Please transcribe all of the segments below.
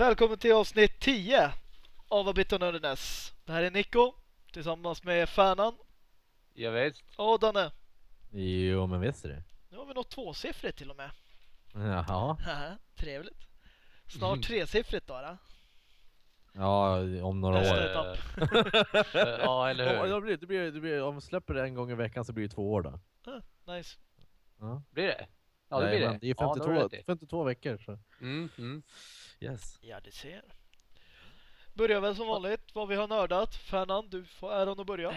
Välkommen till avsnitt 10 av A Bit of Nerdiness. Det här är Nico tillsammans med Färnan Ja, visst. och Danne. Jo, men visst är det. Nu har vi nått tvåsiffrigt till och med. Jaha. Haha, Trevligt. Snart tresiffrigt då. då. Ja, om några Nästa år. etapp. ja, eller Ja, hur? det blir, det blir, det blir, om vi släpper det en gång i veckan så blir det två år då. Ah, nice. Ja, Blir det? Ja, det blir Jajamän, det. Det är Ja, då har du 52, rätt i. 52 veckor så. Mm, mm. Yes. Ja, det ser. Börjar väl som vanligt vad vi har nördat. Färnan, du får äran att börja.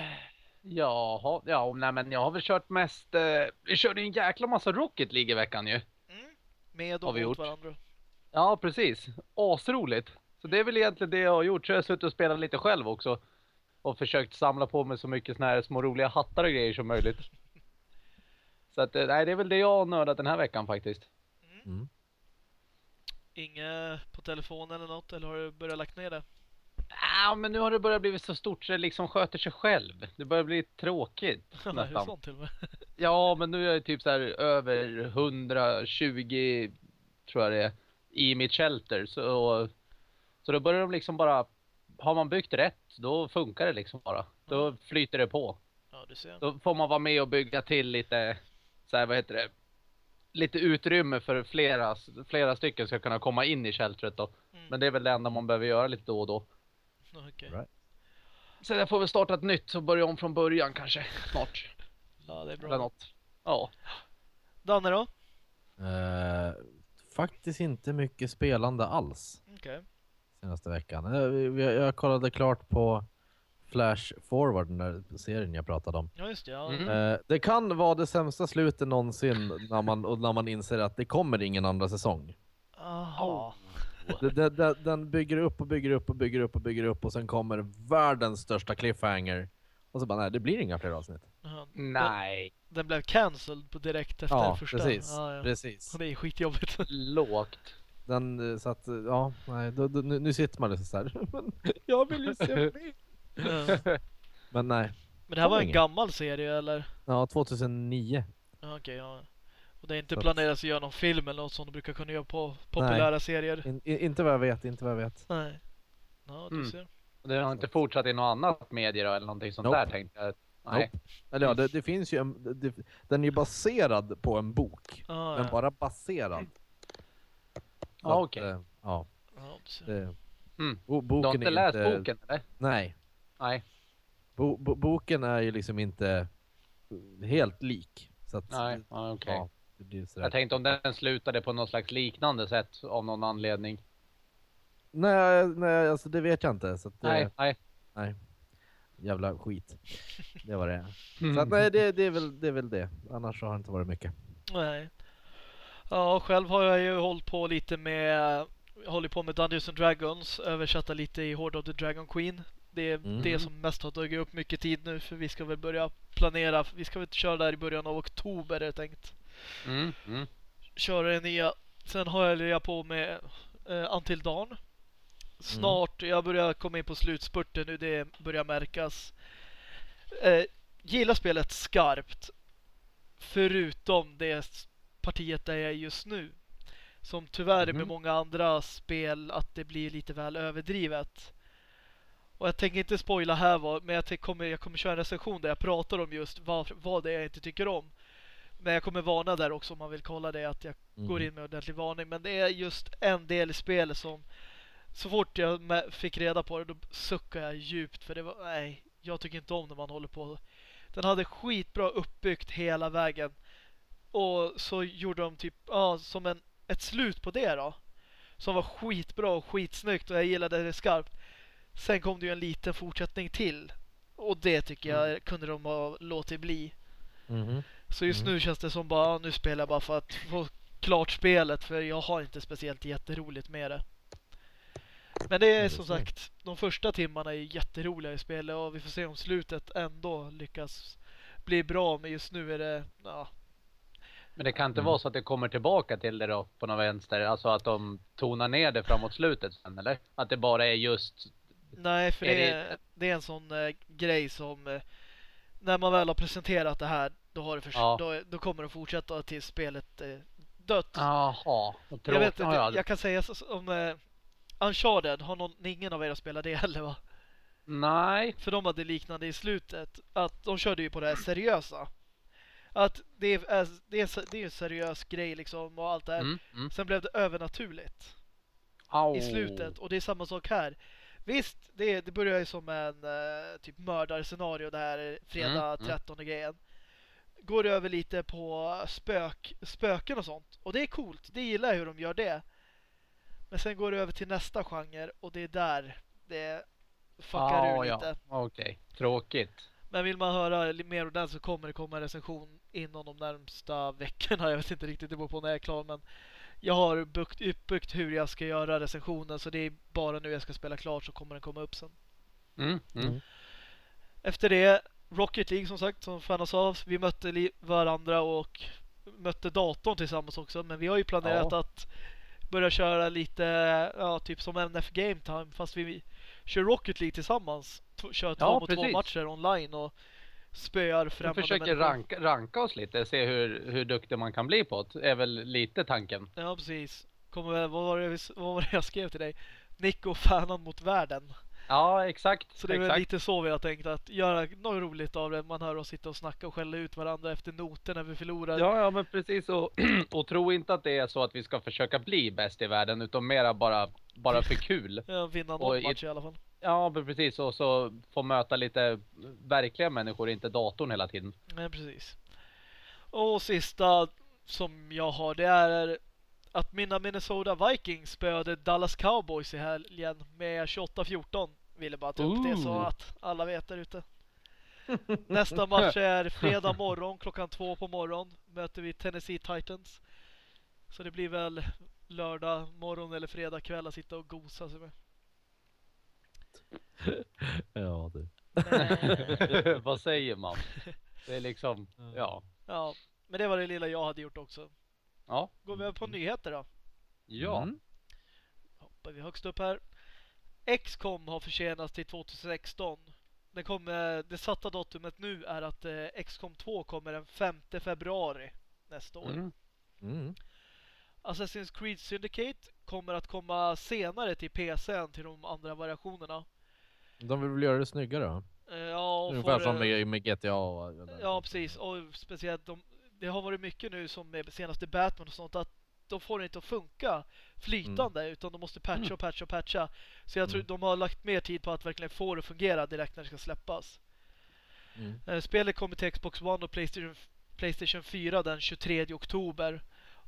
Jaha, ja, nej men jag har väl kört mest, eh, vi körde en jäkla massa Rocket League i veckan ju. Med Har och vi mot gjort. varandra. Ja, precis. Asroligt. Så det är väl egentligen det jag har gjort. Så jag har suttit och spelat lite själv också. Och försökt samla på mig så mycket såna här små roliga hattar och grejer som möjligt. Så att, eh, nej, det är väl det jag har nördat den här veckan faktiskt. Mm. Inget på telefonen eller något, eller har du börjat lagt ner det? Ja, men nu har det börjat bli så stort så det liksom sköter sig själv. Det börjar bli tråkigt Ja, det nästan. sånt till och med? Ja, men nu är jag typ så här över 120 tror jag det är i mitt shelter. Så, så då börjar de liksom bara, har man byggt rätt, då funkar det liksom bara. Då flyter det på. Ja, du ser. Då får man vara med och bygga till lite, så här, vad heter det, lite utrymme för flera, flera stycken ska kunna komma in i sheltret då. Mm. Men det är väl det enda man behöver göra lite då och då. Okej. Right. Så jag får väl starta ett nytt och börja om från början kanske snart. Ja, det är Eller bra. något. Ja. Danne då? Eh, faktiskt inte mycket spelande alls Okej. senaste veckan. Eh, vi- vi- jag kollade klart på Flash Forward, den där serien jag pratade om. Ja, just det. Ja. Mm. Eh, det kan vara det sämsta slutet någonsin när man, och när man inser att det kommer ingen andra säsong. Aha. Det, det, den bygger upp och bygger upp och bygger upp och bygger upp och sen kommer världens största cliffhanger. Och så bara nej, det blir inga fler avsnitt. Ja. Nej. Den, den blev cancelled på direkt efter Ja, första. precis. Ja, ja. precis. Och det är skitjobbigt. Lågt. Den, eh, så att, eh, ja, nej, då, då, nu, nu sitter man liksom så här. Men jag vill ju se mer. Ja. Men nej. Men det här var en gammal serie eller? Ja, 2009. Ja, Okej, ja. Och det är inte planerat att göra någon film eller något som de brukar kunna göra på populära serier? In, in, inte vad jag vet, inte vad jag vet. Nej. Ja, du Mm. ser. Det har inte fortsatt i något annat medie då, eller någonting sånt Nope. där tänkte jag. Nej. Eller ja, det, det finns ju en, det, den är ju baserad på en bok. Ja, Men ja. bara baserad. Så Ja, att, okej. eh, Ja, ja ser. det, Mm. Du boken har inte är läst inte, boken eller? Nej. Nej. Bo, bo, boken är ju liksom inte helt lik. Så att, Nej, ja, okej. ja, blir sådär. Jag tänkte om den slutade på något slags liknande sätt av någon anledning. Nej, nej, alltså det vet jag inte. Så att, det- Nej, nej. nej. Jävla skit. Det var det. Mm. Så att, nej, det, det, är väl, det är väl det. Annars har det inte varit mycket. Nej. Ja, själv har jag ju hållit på lite med hållit på med Dungeons and Dragons, översätta lite i Horde of the Dragon Queen. Det är Mm. det som mest har tagit upp mycket tid nu för vi ska väl börja planera. Vi ska väl köra där i början av oktober är det tänkt. Mm, mm. Köra det nya. Sen har jag legat på med eh, Until Dawn. Snart, jag börjar komma in på slutspurten nu, det börjar märkas. Eh, gillar spelet skarpt. Förutom det partiet där jag är just nu. Som tyvärr är med Mhm. många andra spel att det blir lite väl överdrivet. Och jag tänker inte spoila här vad, men jag, kommer, jag kommer köra en recension där jag pratar om just vad, vad det är jag inte tycker om. Men jag kommer varna där också om man vill kolla det att jag Mm. går in med ordentlig varning. Men det är just en del i spelet som så fort jag fick reda på det då suckade jag djupt för det var nej, jag tycker inte om när man håller på. Den hade skitbra uppbyggt hela vägen. Och så gjorde de typ ja, som en, ett slut på det då. Som var skitbra och skitsnyggt och jag gillade det skarpt. Sen kom det ju en liten fortsättning till. Och det tycker jag kunde de ha låtit bli. Mhm. Så just Mm. nu känns det som bara, nu spelar jag bara för att få klart spelet för jag har inte speciellt jätteroligt med det. Men det är det är som sagt, de första timmarna är jätteroliga i spelet och vi får se om slutet ändå lyckas bli bra. Men just nu är det, ja, Men det kan inte Mm. vara så att det kommer tillbaka till det då på något vänster? Alltså att de tonar ner det framåt slutet sen eller? Att det bara är just... nej för Är det, det- är, det är en sån eh, grej som eh, när man väl har presenterat det här då, har det Ja. då, då kommer det fortsätta tills spelet eh, dött. Jaha. Jag vet inte, Ja, ja. jag kan säga så- om eh, Uncharted, har någon, ingen av er spelat det heller va? Nej. För de hade liknande i slutet. Att de körde ju på det här seriösa. Att det är, det är, det är en seriös grej liksom och allt det här. Mm, mm. Sen blev det övernaturligt Au. i slutet. Och det är samma sak här. Visst, det, det börjar ju som en eh, typ mördarscenario det här fredag Mm, mm. 13 grejen. Går över lite på spök, spöken och sånt. Och det är coolt. Det gillar jag hur de gör det. Men sen går det över till nästa genre och det är där det fuckar Ah, ur ja. lite. Okej, tråkigt. Men vill man höra mer om den så kommer det komma en recension inom de närmsta veckorna. Jag vet inte riktigt, det beror på när jag är klar. Men jag har byggt, uppbyggt hur jag ska göra recensionen. Så det är bara nu jag ska spela klart så kommer den komma upp sen. Mm, mm. Mm. Efter det, Rocket League som sagt, som Fanas av. Vi mötte varandra och mötte datorn tillsammans också. Men vi har ju planerat Ja. att börja köra lite, ja typ som NF Game Time. Fast vi kör Rocket League tillsammans. Kör två Ja, mot två precis. matcher online och spöar Vi främmande försöker människor. ranka, ranka oss lite, se hur, hur duktig man kan bli på det. är väl lite tanken. Ja, precis. Kommer, väl- vad, var det, vad var det jag skrev till dig? Nico fanan mot världen. Ja, exakt. Så det är väl exakt. lite så vi har tänkt att göra något roligt av det. Man hör oss sitta och snacka och skälla ut varandra efter noter när vi förlorar. Ja, ja, men precis. Och, och tro inte att det är så att vi ska försöka bli bäst i världen, utan mera bara, bara för kul. Ja, vinna Och någon i- match i alla fall. Ja, precis. Och så få möta lite verkliga människor, inte datorn hela tiden. Nej, precis. Och sista som jag har, det är att mina Minnesota Vikings spöade Dallas Cowboys i helgen med 28-14. Ville bara ta upp det så att alla vet där ute. Nästa match är fredag morgon klockan två på morgon. Möter vi Tennessee Titans. Så det blir väl lördag morgon eller fredag kväll att sitta och gosa sig med. Ja, du. Vad säger man? Det är liksom, ja. ja, men det var det lilla jag hade gjort också. Ja. Går vi över på nyheter då? Ja. Mm. hoppar vi högst upp här. XCOM har försenats till 2016. Det, kommer, det satta datumet nu är att eh, XCOM 2 kommer den 5 februari nästa år. Mm. Mm. Assassin's Creed Syndicate kommer att komma senare till PC än till de andra variationerna. De vill väl göra det snyggare då? Eh, ja, Ungefär får, som eh, med, med GTA och... Ja, precis. Och speciellt de, det har varit mycket nu som med senaste Batman och sånt att de får det inte att funka flytande utan de måste patcha och patcha och patcha. Så jag tror Mm. de har lagt mer tid på att verkligen få det att fungera direkt när det ska släppas. Mm. Eh, Spelet kommer till Xbox One och Playstation, Playstation 4 den 23 oktober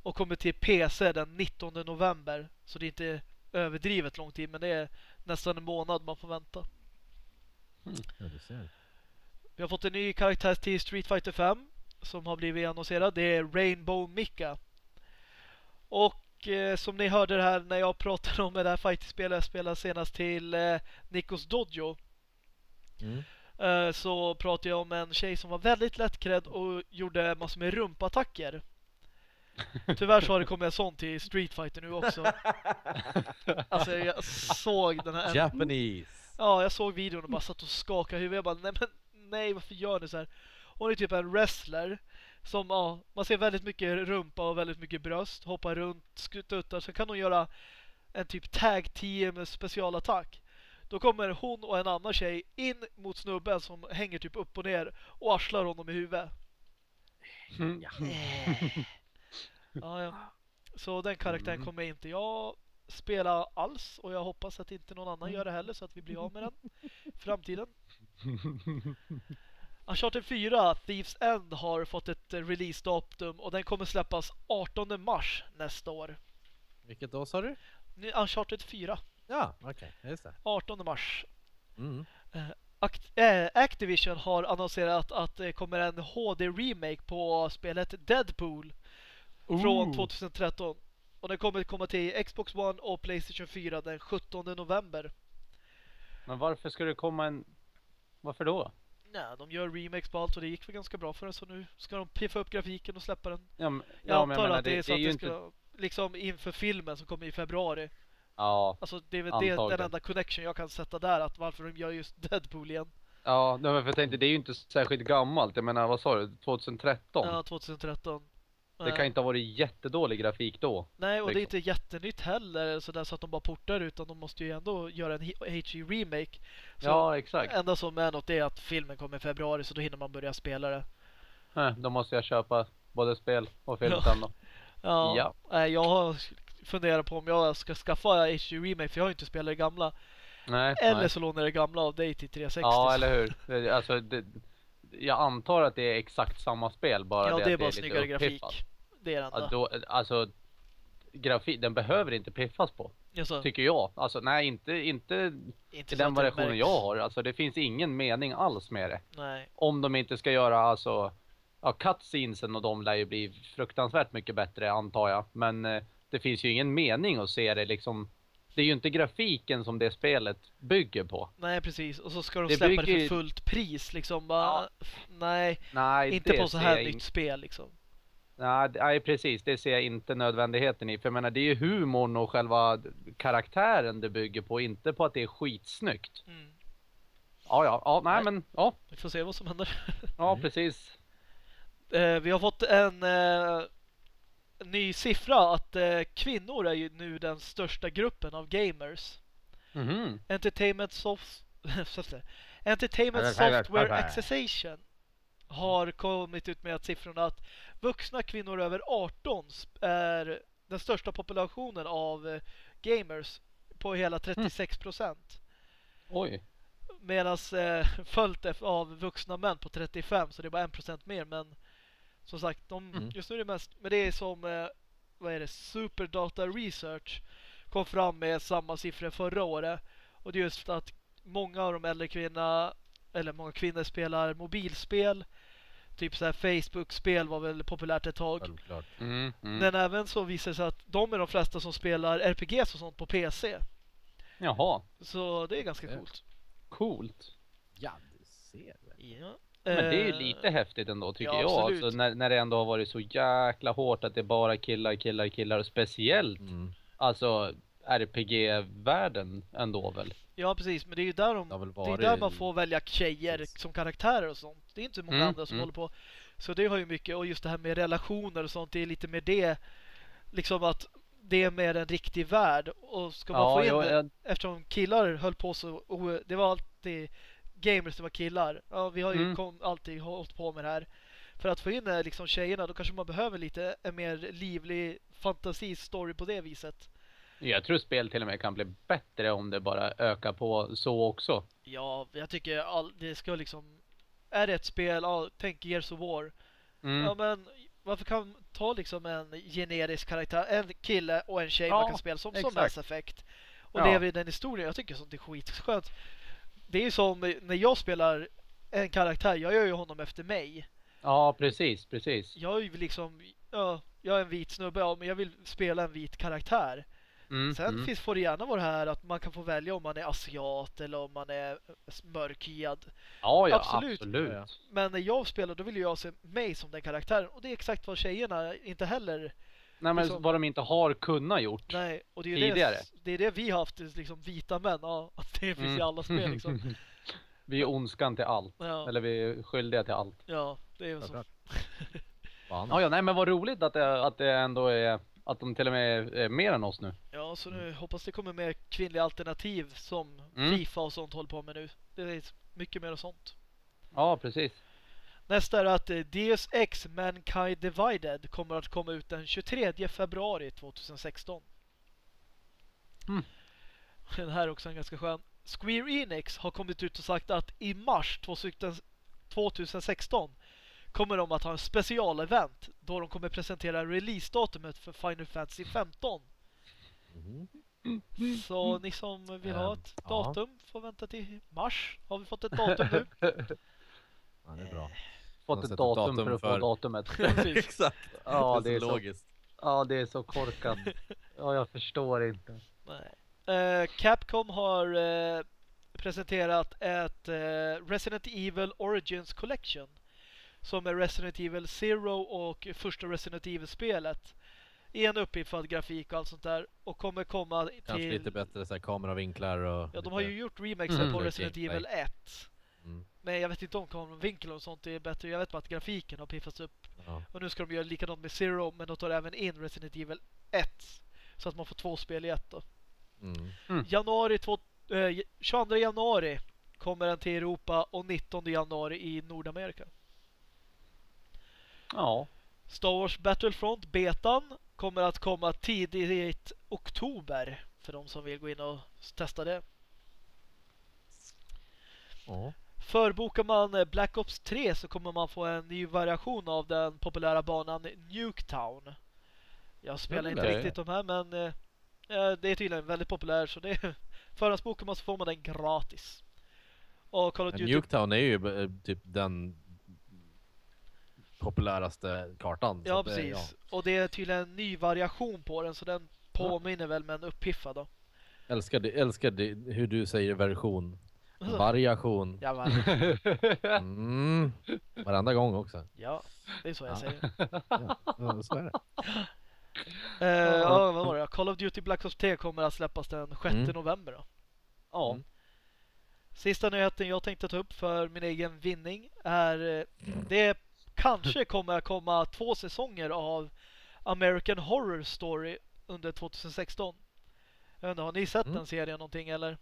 och kommer till PC den 19 november. Så det är inte överdrivet lång tid men det är nästan en månad man får vänta. Ja, du ser. Vi har fått en ny karaktär till Street Fighter 5 som har blivit annonserad. Det är Rainbow Mika. Och eh, som ni hörde här när jag pratade om det här fighting-spelet jag spelade senast till eh, Nikos Dojo. Mm. Eh, så pratade jag om en tjej som var väldigt lättklädd och gjorde massor med rumpattacker. Tyvärr så har det kommit en sån till Street Fighter nu också. Alltså jag såg den här Japanese! Ja, jag såg videon och bara satt och skakade huvudet. Jag bara, nej men nej, varför gör ni så här? Hon är typ en wrestler som, ja, man ser väldigt mycket rumpa och väldigt mycket bröst, hoppar runt, skuttar. Sen kan hon göra en typ tag team specialattack. Då kommer hon och en annan tjej in mot snubben som hänger typ upp och ner och arslar honom i huvudet. Mm. Ja, ja. Så den karaktären Mm. kommer inte jag spela alls och jag hoppas att inte någon annan gör det heller så att vi blir av med den i framtiden. Uncharted 4, Thieves End har fått ett eh, release-datum och den kommer släppas 18 mars nästa år. Vilket då sa du? Uncharted 4, Ja, okej. Just det. 18 mars. Mm. Act- äh, Activision har annonserat att det kommer en HD-remake på spelet Deadpool från Ooh. 2013. Och den kommer komma till Xbox One och Playstation 4 den 17 november. Men varför ska det komma en... Varför då? Nej, de gör remakes på allt och det gick väl ganska bra för den så nu ska de piffa upp grafiken och släppa den. Ja, men, Jag ja, antar jag menar, att det, är så det att är ju det inte... ska liksom inför filmen som kommer i februari. Ja, Alltså det är väl det, den enda connection jag kan sätta där att varför de gör just Deadpool igen. ja nej, men för jag tänkte, det är ju inte särskilt gammalt. Jag menar, vad sa du? 2013? Ja, 2013. Det Nej. kan inte ha varit jättedålig grafik då. Nej, och det är liksom. inte jättenytt heller sådär så att de bara portar utan de måste ju ändå göra en HD remake. Så Ja, exakt. enda som är något är att filmen kommer i februari så då hinner man börja spela det. Eh, Då måste jag köpa både spel och film sen då. Ja, Ja. Nej, jag har funderat på om jag ska skaffa HD remake för jag har ju inte spelat det gamla. Nej, Eller nej. så lånar jag det gamla av dig till 360. Ja, eller hur. Alltså, det, jag antar att det är exakt samma spel, bara Ja, det, det är bara lite snyggare grafik. Det är det enda. Då, alltså, grafik, den behöver inte piffas på, Alltså, tycker jag. Alltså, nej, inte, inte inte i den det variationen jag har. Alltså, det finns ingen mening alls med det. Nej. Om de inte ska göra, alltså, ja, cutscenesen och de lär ju bli fruktansvärt mycket bättre, antar jag. Men eh, det finns ju ingen mening att se det liksom. Det är ju inte grafiken som det spelet bygger på. Nej, precis. Och så ska de Det släppa det bygger för ju- fullt pris liksom. Bara, Ja. Nej, Nej, inte det på så här nytt in- spel liksom. Nej, det- nej, precis. Det ser jag inte nödvändigheten i. För jag menar, det är ju humorn och själva karaktären det bygger på, inte på att det är skitsnyggt. Mm. Ja, ja, ja, nej Nej. men, ja, Vi får se vad som händer. ja precis. Eh, vi har fått en eh, ny siffra att eh, kvinnor är ju nu den största gruppen av gamers. Mhm. Entertainment, soft... Entertainment Software. Association har kommit ut med att siffrorna att vuxna kvinnor över 18 sp- är den största populationen av eh, gamers på hela 36 procent. Oj. Medan eh, följt av vuxna män på 35 så det är bara 1% mer men som sagt de, Mm. just nu är det mest men det är som eh, vad är det Superdata Research kom fram med samma siffror förra året och det är just att många av de äldre kvinnorna eller många kvinnor spelar mobilspel typ så här Facebook-spel var väl populärt ett tag Självklart. Mm, mm. men även så visar det sig att de är de flesta som spelar RPGs och sånt på PC Jaha, så det är ganska Ja. coolt coolt. Ja, du ser väl. ja. Men det är ju Eh, lite häftigt ändå tycker ja, jag. Alltså, när, när det ändå har varit så jäkla hårt att det är bara killar, killar, killar. Och speciellt Mm. alltså RPG-världen ändå väl. Ja precis, men det är ju där, de, Det är där man får välja tjejer Precis. som karaktärer och sånt. Det är inte många Mm, andra som mm. håller på. Så det har ju mycket, och just det här med relationer och sånt, det är lite mer det. Liksom att det är mer en riktig värld. Och ska man få in jo, det, jag- eftersom killar höll på så, och det var alltid gamers, det var killar. Ja, vi har ju Mm. kom, alltid hållit på med det här. För att få in eh, liksom tjejerna, då kanske man behöver lite en mer livlig fantasistory på det viset. jag tror spel till och med kan bli bättre om det bara ökar på så också. Ja, jag tycker all, det ska liksom... Är det ett spel, ja, tänk Gears of War. Mm. Ja, men varför kan man ta liksom en generisk karaktär, en kille och en tjej Ja, man kan spela som, som. Mass Effect. Och Ja. lever i den historien. Jag tycker sånt är skitskönt. Det är ju som när jag spelar en karaktär, jag gör ju honom efter mig. Ja, precis, precis. Jag är ju liksom, ja, jag är en vit snubbe, ja, men jag vill spela en vit karaktär. Mm, Sen mm. finns, får det gärna vara det här att man kan få välja om man är asiat eller om man är mörkhyad. Ja, ja, absolut. absolut. Men när jag spelar då vill jag se mig som den karaktären och det är exakt vad tjejerna inte heller. Nej, men Liksom- vad de inte har kunnat gjort. Nej, och det är Tidigare. det, det är det vi har haft liksom vita män, ja, att det finns i Mm. alla spel liksom. vi är ondskan till allt. Ja, Eller vi är skyldiga till allt. ja det är ju så. Ja, ja, nej men vad roligt att det, att det ändå är, att de till och med är, mer än oss nu. Ja, så nu hoppas det kommer mer kvinnliga alternativ som Mm. Fifa och sånt håller på med nu. Det är mycket mer och sånt. Ja, precis. Nästa är att eh, Deus Ex Mankind Divided kommer att komma ut den 23 februari 2016. Mm. Den här är också en ganska skön. Square Enix har kommit ut och sagt att i mars 2016 kommer de att ha en specialevent då de kommer presentera releasedatumet för Final Fantasy 15. Mhm. Så ni som vill ha ett datum får vänta till mars. Har vi fått ett datum nu? Ja, det är bra. Fått har ett datum, datum för att få datumet. Exakt. Ja, det är så, logiskt. ja, det är så korkat. Ja, jag förstår inte. Nej. Eh, Capcom har eh, presenterat ett eh, Resident Evil Origins Collection. Som är Resident Evil Zero och första Resident Evil-spelet. I en uppiffad grafik och allt sånt där. Och kommer komma Kanske till... lite bättre så här, kameravinklar och... Ja, de har lite- ju gjort remakes Mm. på Lite Resident. Evil 1. Mm. Men jag vet inte om kameravinkel och sånt är bättre. Jag vet bara att grafiken har piffats upp. Ja. Och nu ska de göra likadant med Zero, men de tar även in Resident Evil 1. Så att man får två spel i ett då. Mm. Januari, två, eh, 22 januari kommer den till Europa och 19 januari i Nordamerika. Ja. Star Wars Battlefront betan kommer att komma tidigt oktober för de som vill gå in och testa det. Ja. Förbokar man eh, Black Ops 3 så kommer man få en ny variation av den populära banan Nuketown. Jag spelar inte riktigt de här men eh, eh, det är tydligen väldigt populär så det förhandsbokar man så får man den gratis. Och Call of Men Duty Nuketown är ju eh, typ den populäraste kartan. Ja, det- precis. Och det är tydligen en ny variation på den så den påminner väl med en uppiffad då. Älskar, det, älskar det, hur du säger version. Variation. Ja, men, Mm. Varenda gång också. ja, det är så jag Ja. säger. Ja, ja, så är det. Eh, ja, vad var det? Call of Duty Black Ops 3 kommer att släppas den 6 Mm. november då. Ja. Mm. Sista nyheten jag tänkte ta upp för min egen vinning är eh, det kanske kommer att komma två säsonger av American Horror Story under 2016. Jag vet inte, har ni sett Mm. den serien någonting eller?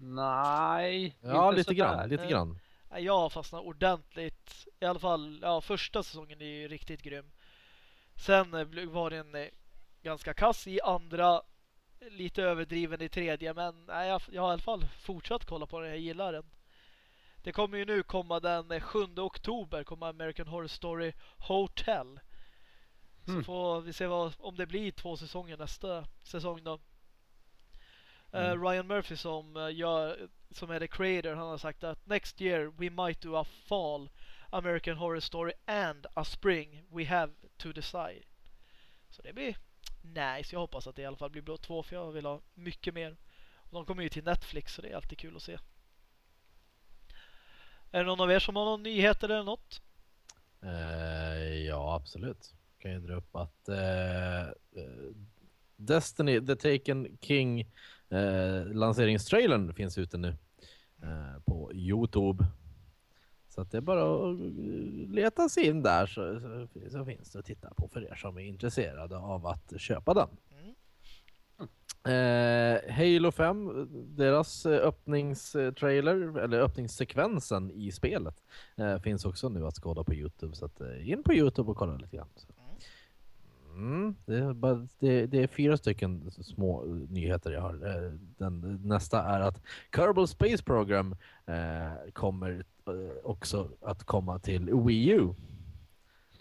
Nej. Ja, lite sådär. grann. Lite Eh, grann. Jag har fastnat ordentligt. I alla fall, ja, första säsongen är ju riktigt grym. Sen eh, var den eh, ganska kass i andra, lite överdriven i tredje, men nej, jag, jag har i alla fall fortsatt kolla på den. Jag gillar den. Det kommer ju nu komma den eh, 7 oktober, kommer American Horror Story Hotel. Så Mm. får vi se vad, om det blir två säsonger nästa säsong då. Mm. Ryan Murphy som eh, gör som är the creator, han har sagt att next year we might do a fall American Horror Story and a spring we have to decide. Så det blir nice. Jag hoppas att det i alla fall blir blå två för jag vill ha mycket mer. Och de kommer ju till Netflix så det är alltid kul att se. Är det någon av er som har någon nyheter eller något? Eh, ja, absolut. Kan jag dra upp att eh, Destiny, The Taken King eh, lanseringstrailern finns ute nu eh, på Youtube. Så att det är bara att eh, leta sig in där så, så, så finns det att titta på för er som är intresserade av att köpa den. Mm. Eh, Halo 5, deras eh, öppningstrailer, eller öppningssekvensen i spelet, eh, finns också nu att skåda på Youtube. Så att, eh, in på Youtube och kolla lite grann. Så. Mm, det, är bara, det, det är fyra stycken små nyheter jag har. Eh, Den, nästa är att Kerbal Space Program eh, kommer eh, också att komma till Wii U.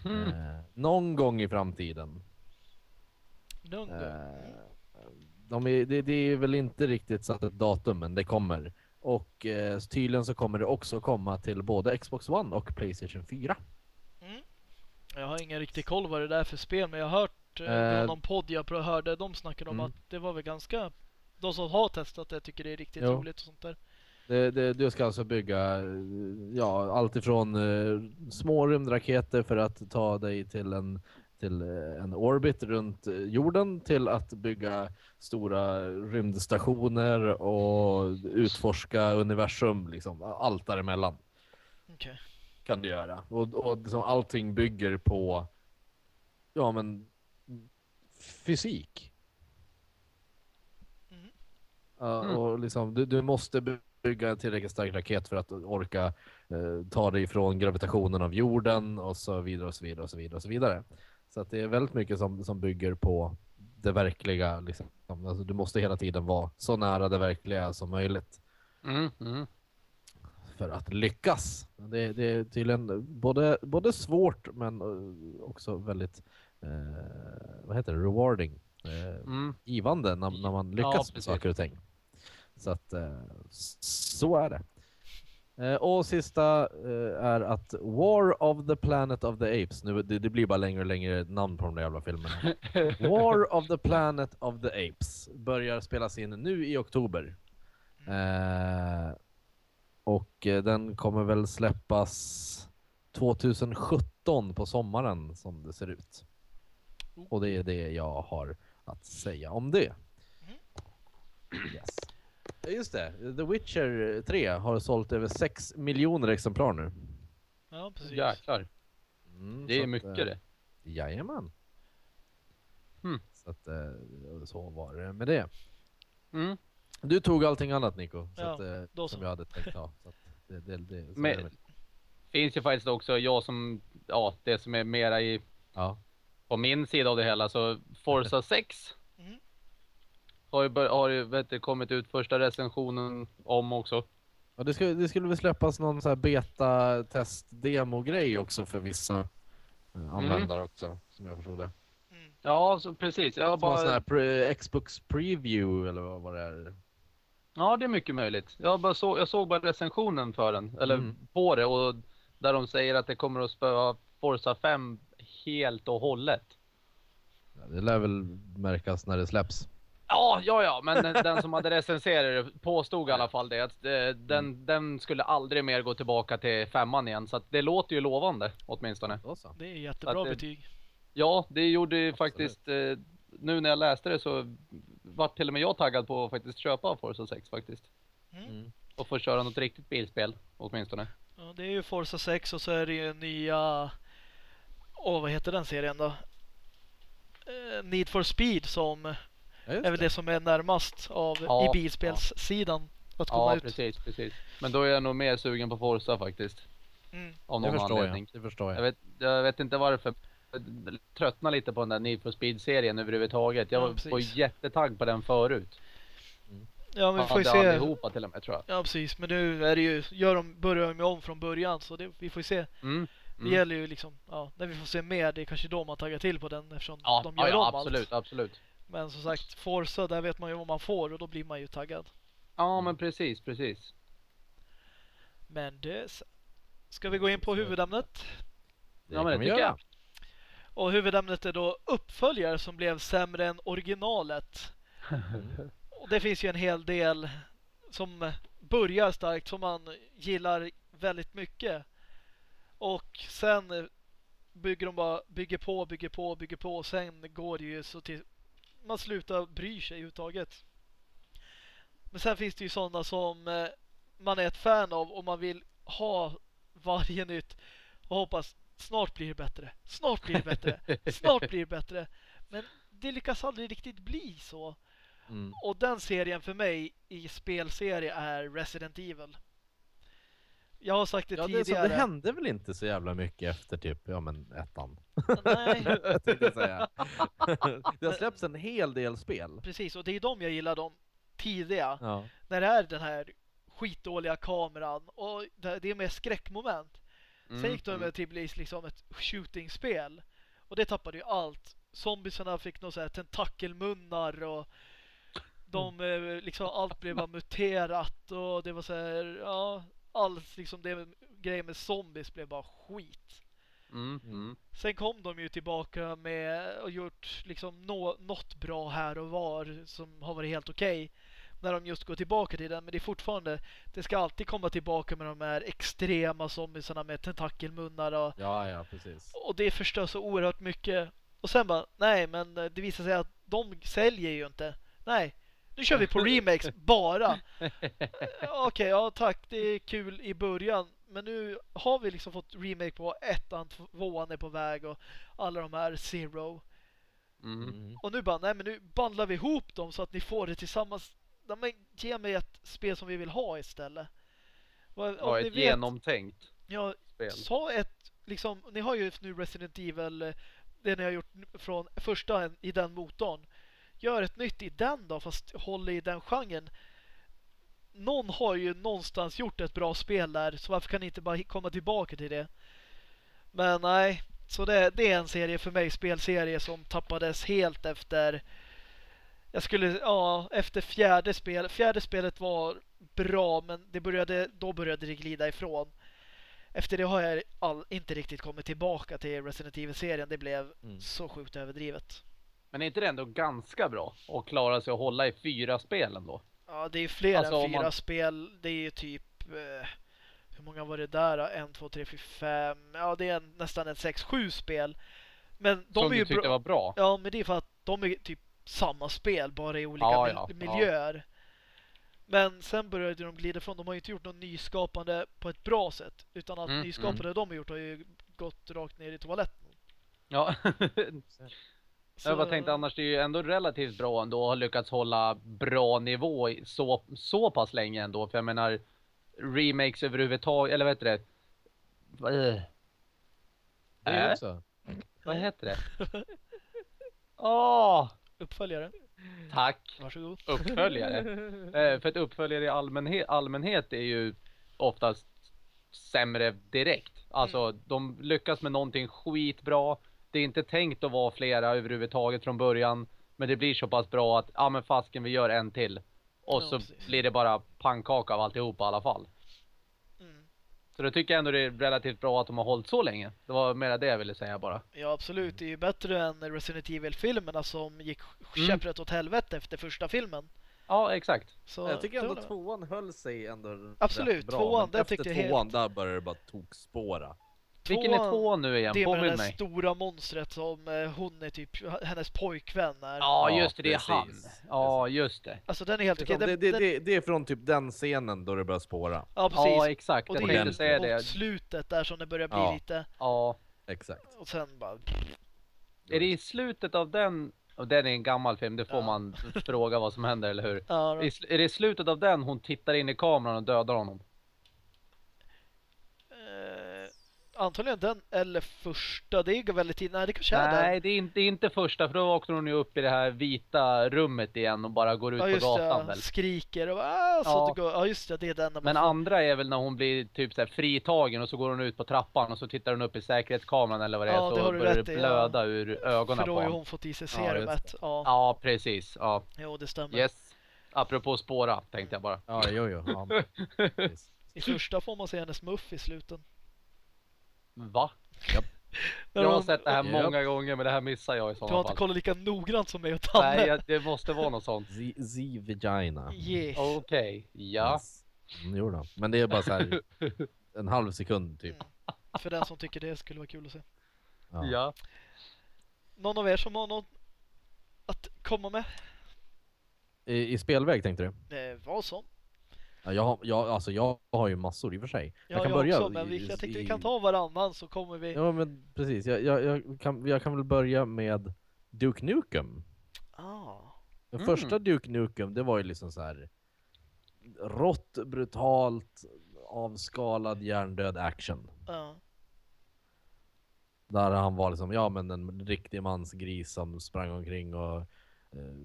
Mm. Eh, någon gång i framtiden. Någon gång. Eh, de är, det, det är väl inte riktigt satt ett datum, men det kommer. Och eh, tydligen så kommer det också komma till både Xbox One och Playstation 4. Jag har ingen riktig koll vad det är för spel men jag har hört eh, Eh, någon podd jag hörde de snackade om mm. att det var väl ganska de som har testat det tycker det är riktigt Jo. roligt och sånt där. Det, det, du ska alltså bygga ja, allt ifrån eh, små rymdraketer för att ta dig till en, till eh, en orbit runt eh, jorden till att bygga stora rymdstationer och utforska universum. Liksom, allt däremellan. Okej. Kan du göra. Och, och liksom allting bygger på ja men fysik. Mm. och liksom, du, du måste by- bygga en tillräckligt stark raket för att orka eh, ta dig ifrån gravitationen av jorden och så vidare och så vidare och så vidare och så vidare. Så att det är väldigt mycket som, som bygger på det verkliga. Liksom. Alltså, du måste hela tiden vara så nära det verkliga som möjligt Mm. Mm. För att lyckas. Det, det är tydligen både, både svårt men eh, också väldigt eh, vad heter det? rewarding. Eh, Mm. givande när, när man lyckas Ja, med saker och ting. Så att eh, så är det. Eh, och sista eh, är att War of the Planet of the Apes, nu, det, det blir bara längre och längre namn på de där jävla filmerna. War of the Planet of the Apes börjar spelas in nu i oktober. Eh, och eh, den kommer väl släppas 2017 på sommaren som det ser ut. Och det är det jag har att säga om det. Yes. Ja, Just det, The Witcher 3 har sålt över 6 miljoner exemplar nu. Ja, precis. Jäklar. Mm, Det är att, mycket eh, det. Jajamän. Hmm. Så att eh, så var det med det. Mm. Du tog allting annat Nico, så Ja, att, eh, då som så. jag hade tänkt ha. Så att det, det, det, så Men-. Finns ju faktiskt också jag som, ja, det som är mera i, ja. på min sida av det hela, så Forza 6. Mm. Har ju, bör, har ju vet du, kommit ut första recensionen om också. Ja, det, skulle, det skulle väl släppas någon så här beta-test-demo-grej också för vissa eh, användare också, som jag förstod det. Mm. Ja, så precis. Jag Som en sån bara, här pre- Xbox preview eller vad, vad det är. Ja, det är mycket möjligt. Jag, bara så, jag såg bara recensionen för den, eller Mm. på det, och där de säger att det kommer att spöa Forza 5 helt och hållet. Ja, det lär väl märkas när det släpps. Ja, ja, ja, men den som hade recenserat det påstod i alla fall det. Att eh, den, den skulle aldrig mer gå tillbaka till femman igen. Så att det låter ju lovande åtminstone. Det är jättebra det- betyg. Ja, det gjorde ju Absolut. faktiskt, eh, nu när jag läste det så vart till och med jag taggad på att faktiskt köpa Forza 6 faktiskt. Mm. Och få köra något riktigt bilspel åtminstone. Ja, det är ju Forza 6 och så är det ju nya... Åh, vad heter den serien då? Eh, Need for Speed som Ja, är väl det. det som är närmast av Ja, i bilspelssidan att komma Ja, ut. precis, precis. Men då är jag nog mer sugen på Forza faktiskt. Mm. Av Det någon förstår anledning. jag. Det förstår Jag jag. vet, jag vet inte varför. Jag tröttnar lite på den där Need for Speed-serien överhuvudtaget. Jag Ja, var precis. jättetagg på den förut. Ja, men vi får ju se. allihopa till och med tror jag. Ja, precis. Men nu är det ju, gör de, börjar de om från början så det, vi får ju se. Mm. Det Mm. gäller ju liksom, ja, när vi får se mer, det är kanske då man taggar till på den eftersom Ja, de ja, gör ja om absolut, allt. absolut. Men som sagt, Forza, där vet man ju vad man får och då blir man ju taggad. Ja, men precis, precis. Men det... Ska vi gå in på huvudämnet? Det Ja, men det tycker jag. Och huvudämnet är då uppföljare som blev sämre än originalet. Och det finns ju en hel del som börjar starkt, som man gillar väldigt mycket. Och sen bygger de bara, bygger på, bygger på, bygger på. Och sen går det ju så till man slutar bry sig överhuvudtaget. Men sen finns det ju sådana som eh, man är ett fan av och man vill ha varje nytt och hoppas snart blir det bättre, snart blir det bättre, snart blir det bättre. Men det lyckas aldrig riktigt bli så. Mm. Och den serien för mig i spelserie är Resident Evil. Jag har sagt det Ja, det, är så, tidigare. det hände väl inte så jävla mycket efter typ, ja men ettan. Nej, tänkte jag säga. det har släppts en hel del spel. precis. Och det är de jag gillar, de tidiga. Ja. När det är den här skitdåliga kameran och det det är mer skräckmoment. Sen Mm, gick de mm. över till att bli liksom ett shootingspel. Och det tappade ju allt. Zombiesarna fick några så här tentakelmunnar och de eh, liksom allt blev bara muterat och det var så här, ja, allt liksom det grejen med zombies blev bara skit. Mm, mm. Sen kom de ju tillbaka med och gjort liksom nå, något bra här och var som har varit helt okej. När de just går tillbaka till den. Men det är fortfarande, det ska alltid komma tillbaka med de här extrema zombiesarna med tentakelmunnar och, ja, ja precis. och det förstör så oerhört mycket. Och sen bara, nej men eh, det visar sig att de säljer ju inte. Nej, nu kör vi på remakes bara. Okej, ja tack, det är kul i början. Men nu har vi liksom fått remake på ettan, tvåan är på väg och alla de här Zero. Mm. Mm. Och nu bara, nej men nu bandlar vi ihop dem så att ni får det tillsammans. Nej, men ge mig ett spel som vi vill ha istället. Om Ja, ett vet- genomtänkt Ja, spel. sa ett, liksom, ni har ju nu Resident Evil, eh, det ni har gjort från första i den motorn. Gör ett nytt i den då, fast håll i den genren. Någon har ju någonstans gjort ett bra spel där, så varför kan ni inte bara komma tillbaka till det? Men nej, så det, det är en serie för mig, spelserie som tappades helt efter jag skulle, ja, efter fjärde spel. Fjärde spelet var bra, men det började, då började det glida ifrån. Efter det har jag all, inte riktigt kommit tillbaka till Resident Evil-serien. Det blev Mm. så sjukt överdrivet. Men är inte det ändå ganska bra att klara sig och hålla i fyra spel ändå? Ja, det är fler Alltså, än fyra man- spel. Det är ju typ... Eh, hur många var det där? En, två, tre, fyra, fem... Ja, det är en, nästan en sex, sju spel. Men de som är ju du tyckte bra. var bra? Ja, men det är för att de är typ samma spel, bara i olika Ja, ja, ja. miljöer. Men sen började de glida ifrån. De har ju inte gjort något nyskapande på ett bra sätt. Utan allt Mm, nyskapande de har gjort har ju gått rakt ner i toaletten. Ja. Så, Jag bara tänkte annars det är ju ändå relativt bra ändå att ha lyckats hålla bra nivå i så, så pass länge ändå. För jag menar remakes överhuvudtaget, eller vad heter det? Vad, eh, Det är Äh? också. vad heter det? Åh, Uppföljare, tack. varsågod. Uppföljare. Eh, för ett uppföljare i allmänhet, allmänhet är ju oftast sämre direkt. Alltså de lyckas med någonting skitbra. Det är inte tänkt att vara flera överhuvudtaget från början. Men det blir så pass bra att, ja men fasken vi gör en till. Och Ja, så precis. blir det bara pannkaka av alltihop i alla fall. Så då tycker jag ändå det är relativt bra att de har hållit så länge. Det var mer det jag ville säga bara. Ja absolut, det är ju bättre än Resident Evil-filmerna som gick Mm. käpprätt åt helvete efter första filmen. Ja, exakt. Så, Jag tycker ändå tvåan höll sig ändå Absolut, rätt bra. tvåan, efter tvåan, där började det bara tokspåra. Vilken är tvåan nu igen? Det med det Påminn där mig. stora monstret som eh, hon är typ, hennes pojkvän är. Ja, Ja, just det. Det är han. Ja, just det. Alltså den är helt Det, okej. det, Den- det, det, det är från typ den scenen då det börjar spåra. Ja precis. Ja, exakt. och Jag det tänkte är säga det. mot slutet där som det börjar bli Ja. lite. Ja. Exakt. Och sen bara... Är det i slutet av den, och den är en gammal film, det får Ja. man fråga vad som händer, eller hur? Ja, då. Är det i slutet av den hon tittar in i kameran och dödar honom? eh, antagligen den eller första. Det är väldigt tidigt. Nej det kanske är Nej, det är, inte, det är inte första, för då åkte hon ju upp i det här vita rummet igen och bara går ut Ja på just det, gatan ja. väl? skriker och bara, ah, så Ja. det går. Ja just det, det är den. Men får- andra är väl när hon blir typ så här fritagen och så går hon ut på trappan och så tittar hon upp i säkerhetskameran eller vad det är, Ja, det så har du börjar det i, ja. blöda ur ögonen För då har ju hon fått i sig serumet. Ja, Ja, precis. Ja, jo det stämmer. yes. Apropå spåra, tänkte jag bara. Ja, jo, jo. I första får man se hennes muff i sluten. Va? När Jag har sett det här Japp. många gånger men det här missar jag i Du har inte fall. kollat lika noggrant som mig och Tanne. Nej, jag- det måste vara något sånt. Z, Z vagina. Yes. Okej, ja. Yes. Mm, jo då. Men det är bara så här en halv sekund typ. Mm. För den som tycker det skulle vara kul att se. Ja. Ja. Någon av er som har något att komma med? I, I spelväg tänkte du? Det var som. Ja, jag, har, jag, alltså, jag har ju massor i och för sig. Ja, jag kan jag börja också, men vi, jag tänkte vi kan ta varannan så kommer vi... Ja men precis, jag, jag, jag, kan, jag kan väl börja med Duke Nukem. Ah. Den Mm. första Duke Nukem, det var ju liksom så här rått, brutalt, avskalad, hjärndöd action. Ja. Där han var liksom, ja men en riktig mansgris som sprang omkring och eh,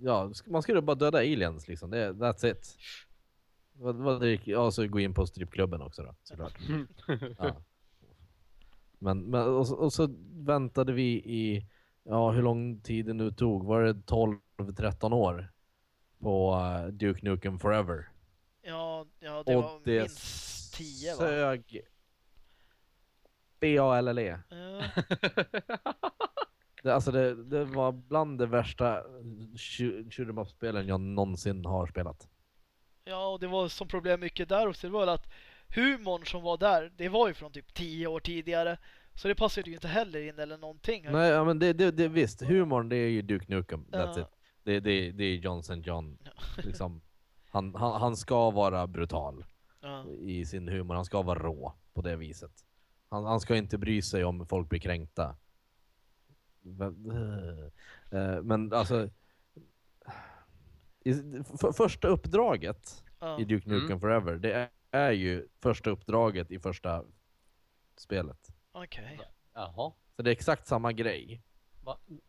ja, man skulle bara döda aliens liksom, det, that's it. Vad, vad det gick, ja, så gå in på strippklubben också då, såklart. Ja. Men, men och, så, och så väntade vi i, ja hur lång tid det nu tog, var det 12-13 år? På eh, Duke Nukem Forever. Ja, ja, det och var det minst tio va? sög B-A-L-L-E. Ja. Det, alltså det, det var bland de värsta shoot spelen jag någonsin har spelat. Ja, och det var som problem mycket där också. Det var väl att humorn som var där, det var ju från typ tio år tidigare. Så det passade ju inte heller in eller någonting. Nej, ja, men det, det, det visst, humorn det är ju Duke Nukem, that's Ja. it. Det, det, det är John St. John. Liksom, han, han, han ska vara brutal Ja. i sin humor, han ska vara rå på det viset. Han, han ska inte bry sig om folk blir kränkta. Men, eh, men alltså, i, för, första uppdraget Ja. i Duke Nukem Mm. Forever, det är, är ju första uppdraget i första spelet. Okej. Jaha. Så det är exakt samma grej.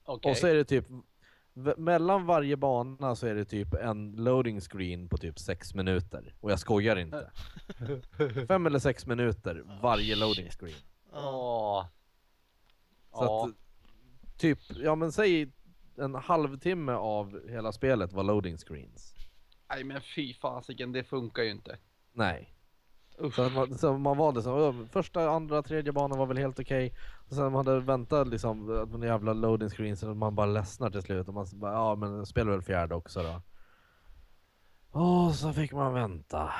Okej. Och så är det typ mellan varje bana så är det typ en loading screen på typ sex minuter. Och jag skojar inte. Fem eller sex minuter varje Oh, loading shit. screen. Åh. Så Ja. att typ, ja men säg en halvtimme av hela spelet var loading screens. Nej men fy fasiken, det funkar ju inte. Nej. Så, man, så man valde så, "Åh, första, andra, tredje banan var väl helt okej. Och sen man hade väntat liksom på en jävla loading screen så man bara ledsnar till slut. Och man så bara, ja men spelar väl fjärde också då. Och så fick man vänta.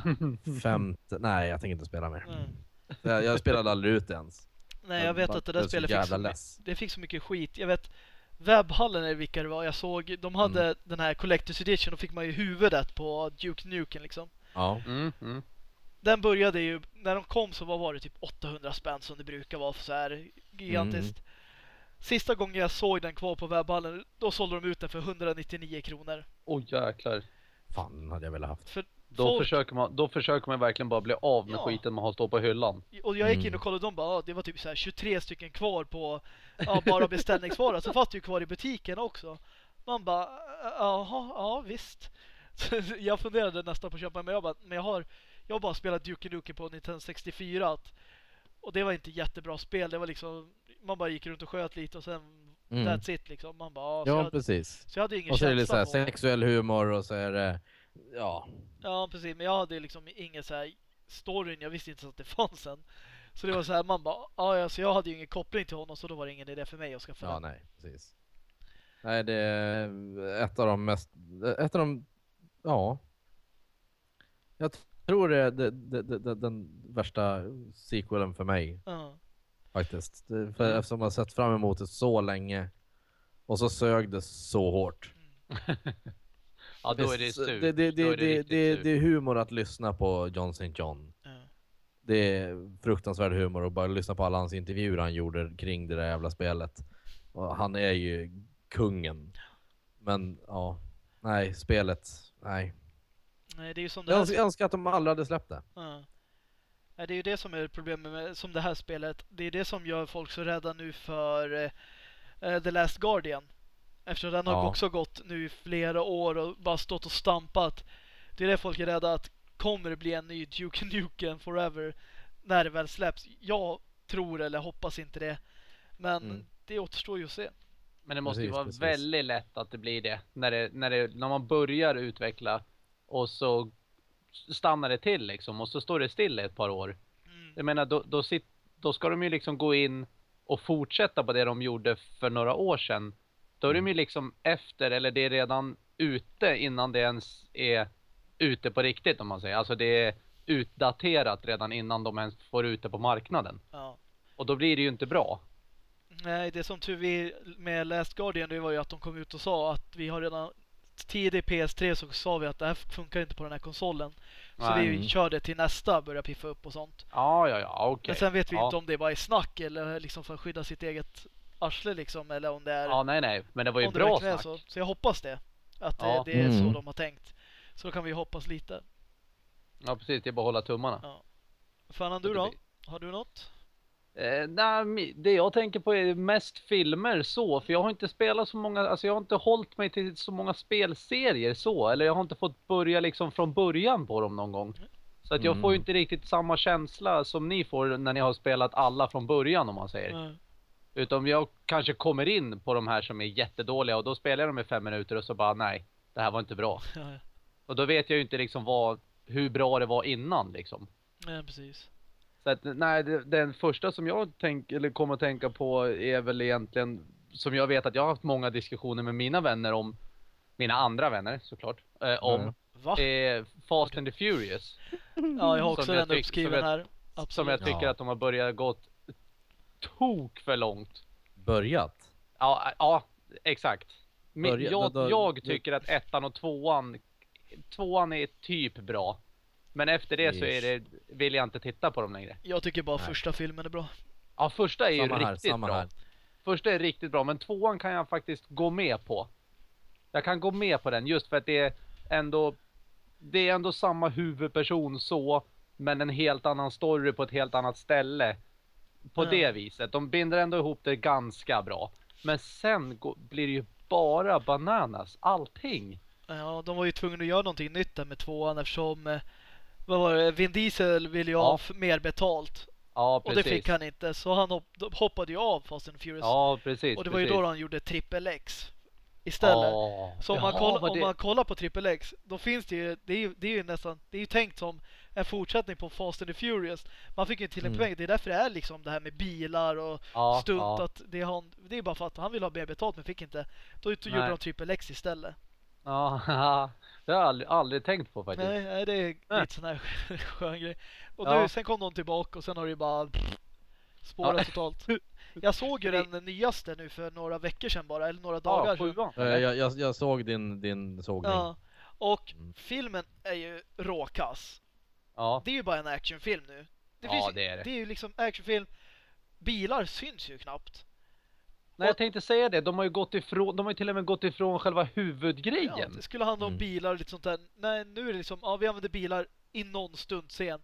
Femte, nej jag tänker inte spela mer. Mm. Jag, jag spelade aldrig ut ens. Nej, jag vet bara att det där spelet fick så, det fick så mycket skit. Jag vet, webbhallen eller vilka det var, jag såg, de hade Mm. den här Collector's Edition, då fick man ju huvudet på Duke Nukem liksom. Ja. Mm, mm. den började ju, när de kom så var var det typ 800 spänn som det brukar vara för så här gigantiskt. Sista gången jag såg den kvar på webbhallen, då sålde de ut den för 199 kronor. Oj jäklar. Fan, den hade jag velat haft. För Då, folk- försöker man, då försöker man verkligen bara bli av med Ja. skiten man har stått på hyllan. Och jag gick in Mm. och kollade, de bara, ah, det var typ så här 23 stycken kvar på ja, bara beställningsvara. Så fanns det ju kvar i butiken också. Man bara, jaha, ja visst. Så jag funderade nästan på att köpa, men jag bara, men jag har, jag har bara spelat Duke Nukem på Nintendo 64. Att, och det var inte jättebra spel. Det var liksom, man bara gick runt och sköt lite och sen Mm. that's it liksom. Man bara, ja, jag, precis. så jag hade ingen Och så är det så här på sexuell humor och så är det, ja. Ja, precis. Men jag hade liksom ingen så här storyn. Jag visste inte så att det fanns en. Så det var så här, man bara, ja, så jag hade ju ingen koppling till honom så då var det ingen idé för mig att skaffa Ja, den. nej, precis. Nej, det är ett av de mest, ett av de, ja. Jag tror det är det, det, det, det, den värsta sequelen för mig Ja. faktiskt. Det, för eftersom man har sett fram emot det så länge och så sög det så hårt. Ja då är det surt. Det, det, det, är det, det, surt. det är humor att lyssna på John St. John. Det är fruktansvärd humor och bara lyssna på alla hans intervjuer han gjorde kring det där jävla spelet. Och han är ju kungen. Men ja, nej, spelet, nej. Nej, det är ju som det Jag här. önskar, jag önskar att de aldrig hade släppt det. Ja. Nej, det är ju det som är problemet med som det här spelet. Det är det som gör folk så rädda nu för eh, The Last Guardian. Eftersom den har Ja. också gått nu i flera år och bara stått och stampat. Det är det folk är rädda att kommer det bli en ny Duke Nukem Forever när det väl släpps. Jag tror eller hoppas inte det. Men Mm. det återstår ju att se. Men det måste ju Precis, vara precis. väldigt lätt att det blir det. När, det, när, det, när man börjar utveckla och så stannar det till liksom och så står det still i ett par år. Mm. Jag menar då, då, sit, då ska de ju liksom gå in och fortsätta på det de gjorde för några år sedan. Då är de ju liksom efter eller det är redan ute innan det ens är ute på riktigt om man säger. Alltså det är utdaterat redan innan de ens får ut det på marknaden. Ja. Och då blir det ju inte bra. Nej, det som tur vi med Last Guardian det var ju att de kom ut och sa att vi har redan tidigt PS3 så sa vi att det här funkar inte på den här konsolen. Så Nej. vi körde till nästa börja piffa upp och sånt. Ja, ja, ja, okej. Men sen vet vi ja. inte om det bara är snack eller liksom för att skydda sitt eget arsle liksom eller om det är Ja, nej, nej. Men det var ju bra snack. så. Så jag hoppas det. Att det, Ja. det är så Mm. de har tänkt. Så då kan vi hoppas lite. Ja, precis. Det är bara att hålla tummarna. Fan, du då? Har du något? Eh, nej, det jag tänker på är mest filmer så, för jag har inte spelat så många, alltså jag har inte hållit mig till så många spelserier så, eller jag har inte fått börja liksom från början på dem någon gång. Så att jag Mm. får ju inte riktigt samma känsla som ni får när ni har spelat alla från början om man säger. Ja. Utom jag kanske kommer in på de här som är jättedåliga och då spelar jag dem i fem minuter och så bara nej, det här var inte bra. Och då vet jag ju inte liksom vad, hur bra det var innan liksom. Nej, precis. Så att, nej, den första som jag tänk, eller kommer att tänka på är väl egentligen, som jag vet att jag har haft många diskussioner med mina vänner om, mina andra vänner såklart, eh, om Ja. Va? eh, Fast and the Furious. Ja, jag har också Som den uppskriven som jag- här. Som Absolut. jag tycker Ja. att de har börjat gått tok för långt. Börjat. Ja, ja exakt. Men Börja- jag, då- då- jag tycker att ettan och tvåan, tvåan är typ bra. Men efter det så är det, vill jag inte titta på dem längre. Jag tycker bara Nej. första filmen är bra. Ja, första är ju Samma här, riktigt samma bra. här. Första är riktigt bra, men tvåan kan jag faktiskt gå med på. Jag kan gå med på den just för att det är ändå det är ändå samma huvudperson så, men en helt annan story på ett helt annat ställe. På Ja. det viset. De binder ändå ihop det ganska bra. Men sen går, blir det ju bara bananas, allting. Ja, de var ju tvungna att göra någonting nytt där med tvåan eftersom eh, vad var det? Vin Diesel ville ju Ja. ha mer betalt. Ja, Och precis. det fick han inte. Så han hopp, de hoppade ju av Fast and Furious. Ja, precis. och det var ju då han gjorde trippel X istället. Ja. Så om, man, Jaha, kollar, om det- man kollar på trippel X, då finns det ju, det är ju, det är ju nästan, det är ju tänkt som en fortsättning på Fast and the Furious. Man fick ju till en Mm. poäng, det är därför det är liksom det här med bilar och ja, stunt, ja. att det, har, det är bara för att han vill ha mer betalt men fick inte. Då gjorde Nej. de trippel X istället. Ja, det har jag aldrig, aldrig tänkt på faktiskt. Nej, nej, det är Nej. lite sån här skön grej. Och Ja. nu, sen kom de tillbaka och sen har det ju bara spårat Ja. totalt. Jag såg ju den nyaste nu för några veckor sedan bara, eller några Ja, dagar sjuan. Eh, Jag, jag, jag såg din, din sågning. Ja. Och Mm. filmen är ju råkass. Ja, det är ju bara en actionfilm nu. Det, Ja, finns, det är det. det är ju liksom actionfilm. Bilar syns ju knappt. Nej, jag tänkte säga det. De har ju gått ifrån, de har ju till och med gått ifrån själva Ja, huvudgrejen. det skulle handla om Mm. bilar och lite sånt där. Nej, nu är det liksom, ja vi använder bilar i någon stund sen.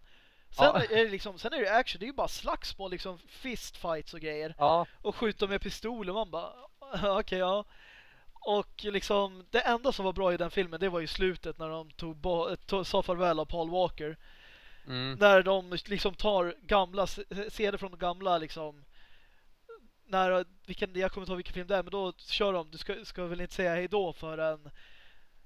Sen Ja. är det liksom, sen är det action, det är ju bara slagsmål, liksom fistfights och grejer. Ja, Och skjuta med pistol och man bara, okej ja. Och liksom, det enda som var bra i den filmen, det var ju slutet när de tog, tog sa farväl av Paul Walker. mm. När de liksom tar gamla scener från de gamla liksom när, vilken, jag kommer inte ihåg vilken film det är men då kör de, du ska, ska väl inte säga hejdå för en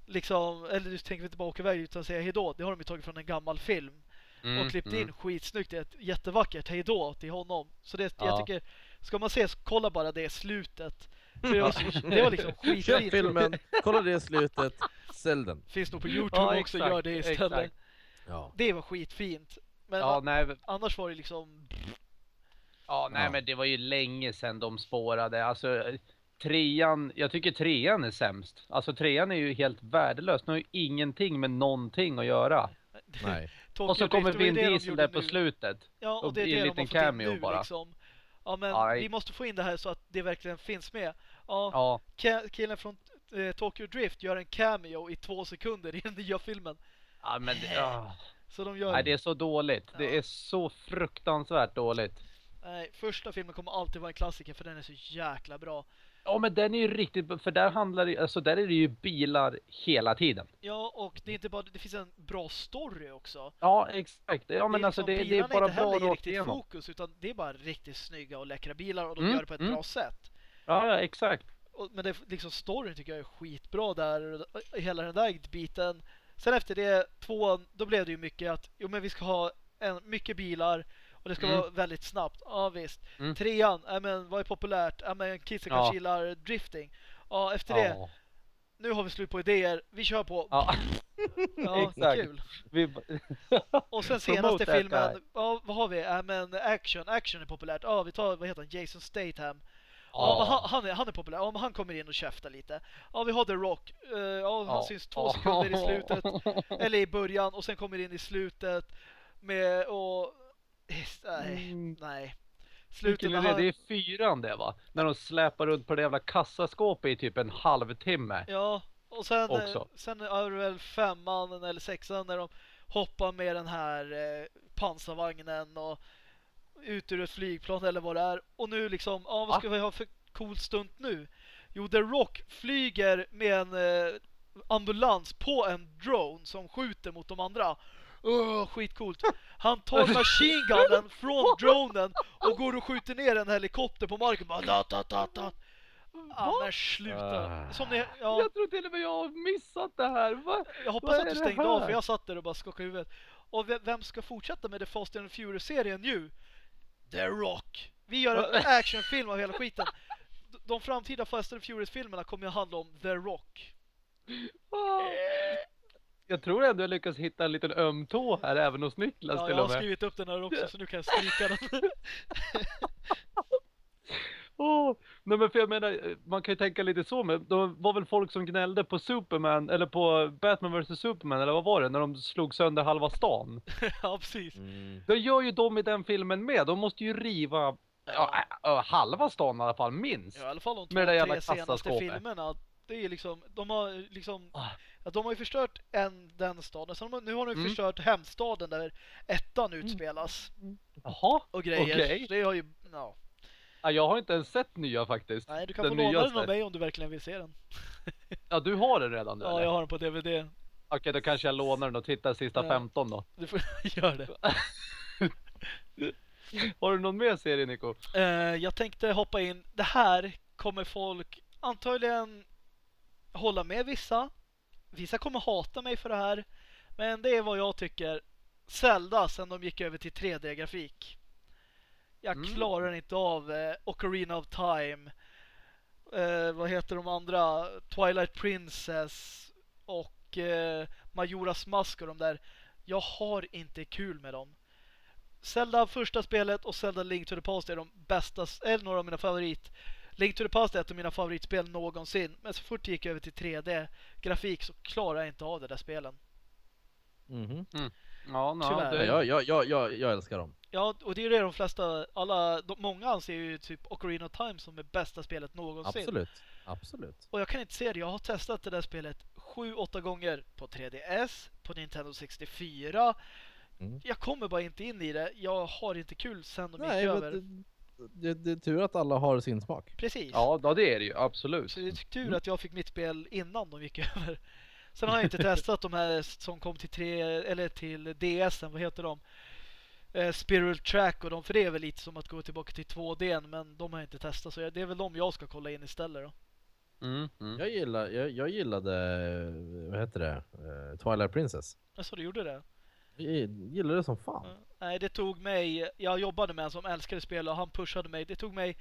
liksom, eller du tänker inte bara åka iväg utan säga hejdå, det har de ju tagit från en gammal film Mm, och klippt mm. in skitsnyggt, det är ett jättevackert hejdå till honom så det, jag Ja. tycker, ska man se så kolla bara det slutet för det, var, så- det var liksom skitfint filmen, kolla det slutet, sälj den. finns nog på Youtube Ja, också, exakt, gör det istället. Ja. det var skitfint men Ja, nej, annars var det liksom ja, nej Ja. men det var ju länge sedan de spårade. Alltså, trean, jag tycker trean är sämst. Alltså trean är ju helt värdelös. Den har ju ingenting med någonting att göra. Nej. Och så kommer Vin det de Diesel där på nu. slutet. Ja, och och det är en det de liten har fått in cameo nu bara. liksom. Ja, men Aj. vi måste få in det här så att det verkligen finns med. Ja, Ja, killen från eh, Tokyo Drift gör en cameo i två sekunder i den nya filmen. ja men det, ja. Så de gör... Nej, det är så dåligt. Ja. Det är så fruktansvärt dåligt. Nej, första filmen kommer alltid vara en klassiker för den är så jäkla bra. Ja, men den är ju riktigt, för där handlar det, alltså där är det ju bilar hela tiden. Ja, och det är inte bara, det finns en bra story också. Ja, exakt. Ja, men är alltså liksom- det, det är bara inte bra rakt riktigt igenom. fokus utan det är bara riktigt snygga och läckra bilar och de Mm, gör det på ett mm. bra sätt. Ja, ja, exakt. Och, men det, liksom storyn tycker jag är skitbra där. Hela den där biten. Sen efter det, tvåan, då blev det ju mycket att jo men vi ska ha en, mycket bilar och det ska Mm. vara väldigt snabbt. Ja visst. Mm. Trean, ja men vad är populärt? Ja men kidsen Ja. kanske gillar drifting. Ja efter det, Ja. nu har vi slut på idéer. Vi kör på. Ja, Ja, kul. vi, Och sen senaste filmen, ja vad har vi? Ja men action, action är populärt. Ja vi tar, vad heter han? Jason Statham. Ja, men han, han, är, han är populär. Ja, men han kommer in och käftar lite. Ja, vi har The Rock. Ja, han syns två sekunder i slutet. Eller i början och sen kommer in i slutet med och... Nej, Mm. nej. Slutet är det? är fyran det va? När de släpar runt på det jävla kassaskåpet i typ en halvtimme. Ja, och sen, eh, Också. sen är det väl femman eller sexan när de hoppar med den här eh, pansarvagnen och ut ur ett flygplan eller vad det är. Och nu liksom, ja vad Va? ska vi ha för cool stunt nu? Jo, The Rock flyger med en eh, ambulans på en drone som skjuter mot de andra. Öh, skitcoolt. Han tar machine gunnen från dronen och går och skjuter ner en helikopter på marken. Bara, da, da, da, da. Ja, men sluta. Ah. Som ni, ja, Jag tror till och med jag har missat det här. Va? jag hoppas att du stängde av för jag satt där och bara skakade huvudet. Och ve- vem ska fortsätta med The Fast and Furious-serien nu? The Rock. Vi gör en actionfilm av hela skiten. De framtida Fast and Furious-filmerna kommer att handla om The Rock. Ah. Jag tror ändå jag lyckas hitta en liten öm tå här även hos Niklas Ja, till jag har skrivit upp den här också så nu kan jag stryka den. Åh, nej men för jag menar, man kan ju tänka lite så men det var väl folk som gnällde på Superman eller på Batman vs Superman eller vad var det när de slog sönder halva stan. ja, precis. Mm. Det gör ju de i den filmen med. De måste ju riva ja, ä, halva stan i alla fall minst. Ja, I alla fall de två, Med det jävla tre senaste kassaskåpet. filmerna. Det är liksom, de har liksom, Ah. Ja, de har ju förstört en, den staden. Så de, nu har de Mm. förstört hemstaden där ettan utspelas. Jaha, Och grejer. Så det har ju, ja. Ja, jag har inte ens sett nya faktiskt. Nej, du kan Den få låna den av mig om du verkligen vill se den. Ja, du har den redan nu Ja, eller? jag har den på DVD. Okej, då kanske jag lånar den och tittar sista Ja. 15 då. Du får göra det. Har du någon mer serie Nico? Eh, jag tänkte hoppa in. Det här kommer folk antagligen hålla med vissa. Vissa kommer hata mig för det här. Men det är vad jag tycker. Zelda sen de gick över till 3D-grafik. Jag Mm. klarar inte av eh, Ocarina of Time. Eh, vad heter de andra? Twilight Princess och eh, Majoras Mask och de där. Jag har inte kul med dem. Zelda första spelet och Zelda Link to the Past är de bästa, eller några av mina favorit. Link to the Past är ett av mina favoritspel någonsin. Men så fort det gick över till 3D grafik så klarar jag inte av det där spelen. Mhm. Ja, no, Tyvärr. Ja, det, jag, jag, jag, jag, jag älskar dem. Ja, och det är det de flesta, alla, de, många anser ju typ Ocarina of Time som det bästa spelet någonsin. Absolut. Absolut. Och jag kan inte se det, jag har testat det där spelet 7-8 gånger på 3DS, på Nintendo 64. Mm. Jag kommer bara inte in i det, jag har inte kul sen de gick Nej, över. Det, det, är tur att alla har sin smak. Precis. ja, det är det ju. Absolut. Så det är tur att jag fick mitt spel innan de gick över. Sen har jag inte testat de här som kom till, 3, eller till DS, vad heter de? Eh, Spiral Track och de, för det är väl lite som att gå tillbaka till 2D men de har jag inte testat så jag- det är väl de jag ska kolla in istället då. Mm, mm. Jag, gillar, jag, jag gillade, vad heter det, Eh, Twilight Princess. Alltså du gjorde det? Jag gillade det som fan. Nej, det tog mig, jag jobbade med en som älskade spel och han pushade mig. Det tog mig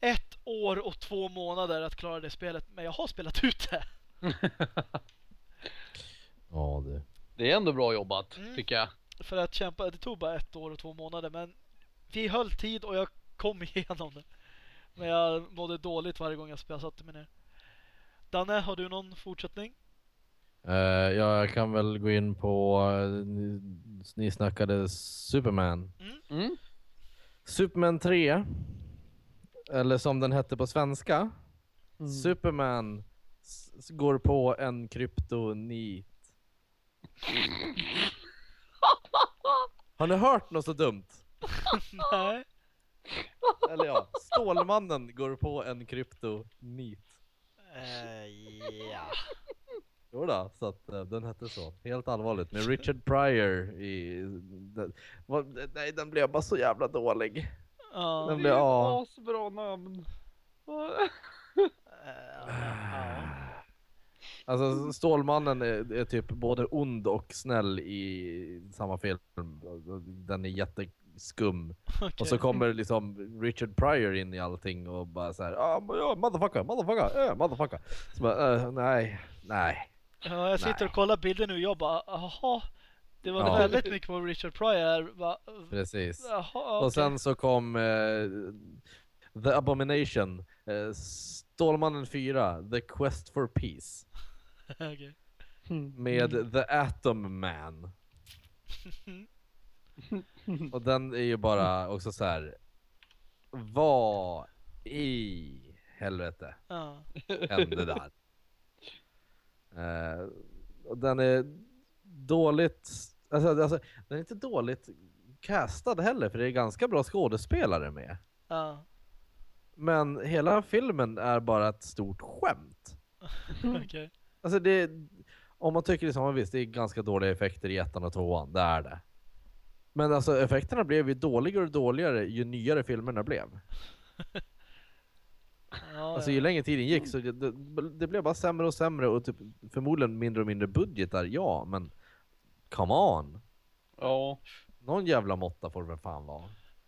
ett år och två månader att klara det spelet, men jag har spelat ut det. Ja du. Det är ändå bra jobbat, Mm. tycker jag. För att kämpa, det tog bara ett år och två månader, men vi höll tid och jag kom igenom det. Men jag mådde dåligt varje gång jag spelade, satte mig ner. Danne, har du någon fortsättning? Eh, jag kan väl gå in på, eh, ni, ni snackade Superman. Mm. Superman 3. Eller som den hette på svenska. Mm. Superman går på en kryptonit. Har ni hört något så dumt? Nej. Eller ja, Stålmannen går på en kryptonit. Eh, ja. Jo då, så att eh, den hette så. Helt allvarligt. Med Richard Pryor i... Den, vad- nej, den blev bara så jävla dålig. Ja. Den Det blev, är ja. ett asbra namn. Eh. Alltså Stålmannen är, är typ både ond och snäll i samma film. Den är jätteskum. Och så kommer liksom Richard Pryor in i allting och bara så här, ah, ja, motherfucker, motherfucker, äh, motherfucker. Så bara, äh, nej, nej. Ja, jag sitter Nej. och kollar bilder nu och jag bara, jaha. Det var Ja. väldigt mycket på Richard Pryor. Va, Precis. jaha, Och okej. sen så kom eh, The Abomination, eh, Stålmannen 4, The Quest for Peace. Okej. Med The Atom Man. Och den är ju bara också så här. Vad i helvete Ja. hände där? Och den är dåligt, alltså, alltså den är inte dåligt castad heller för det är ganska bra skådespelare med. Ja. Men hela filmen är bara ett stort skämt. Okej. Alltså det, om man tycker liksom, visst det är ganska dåliga effekter i ettan och tvåan, det är det. Men alltså effekterna blev ju dåligare och dåligare ju nyare filmerna blev. Ja, Alltså ja. ju längre tiden gick så det, det, det blev bara sämre och sämre och typ, förmodligen mindre och mindre budgetar, ja men come on! Ja. Någon jävla måtta får det väl fan vara.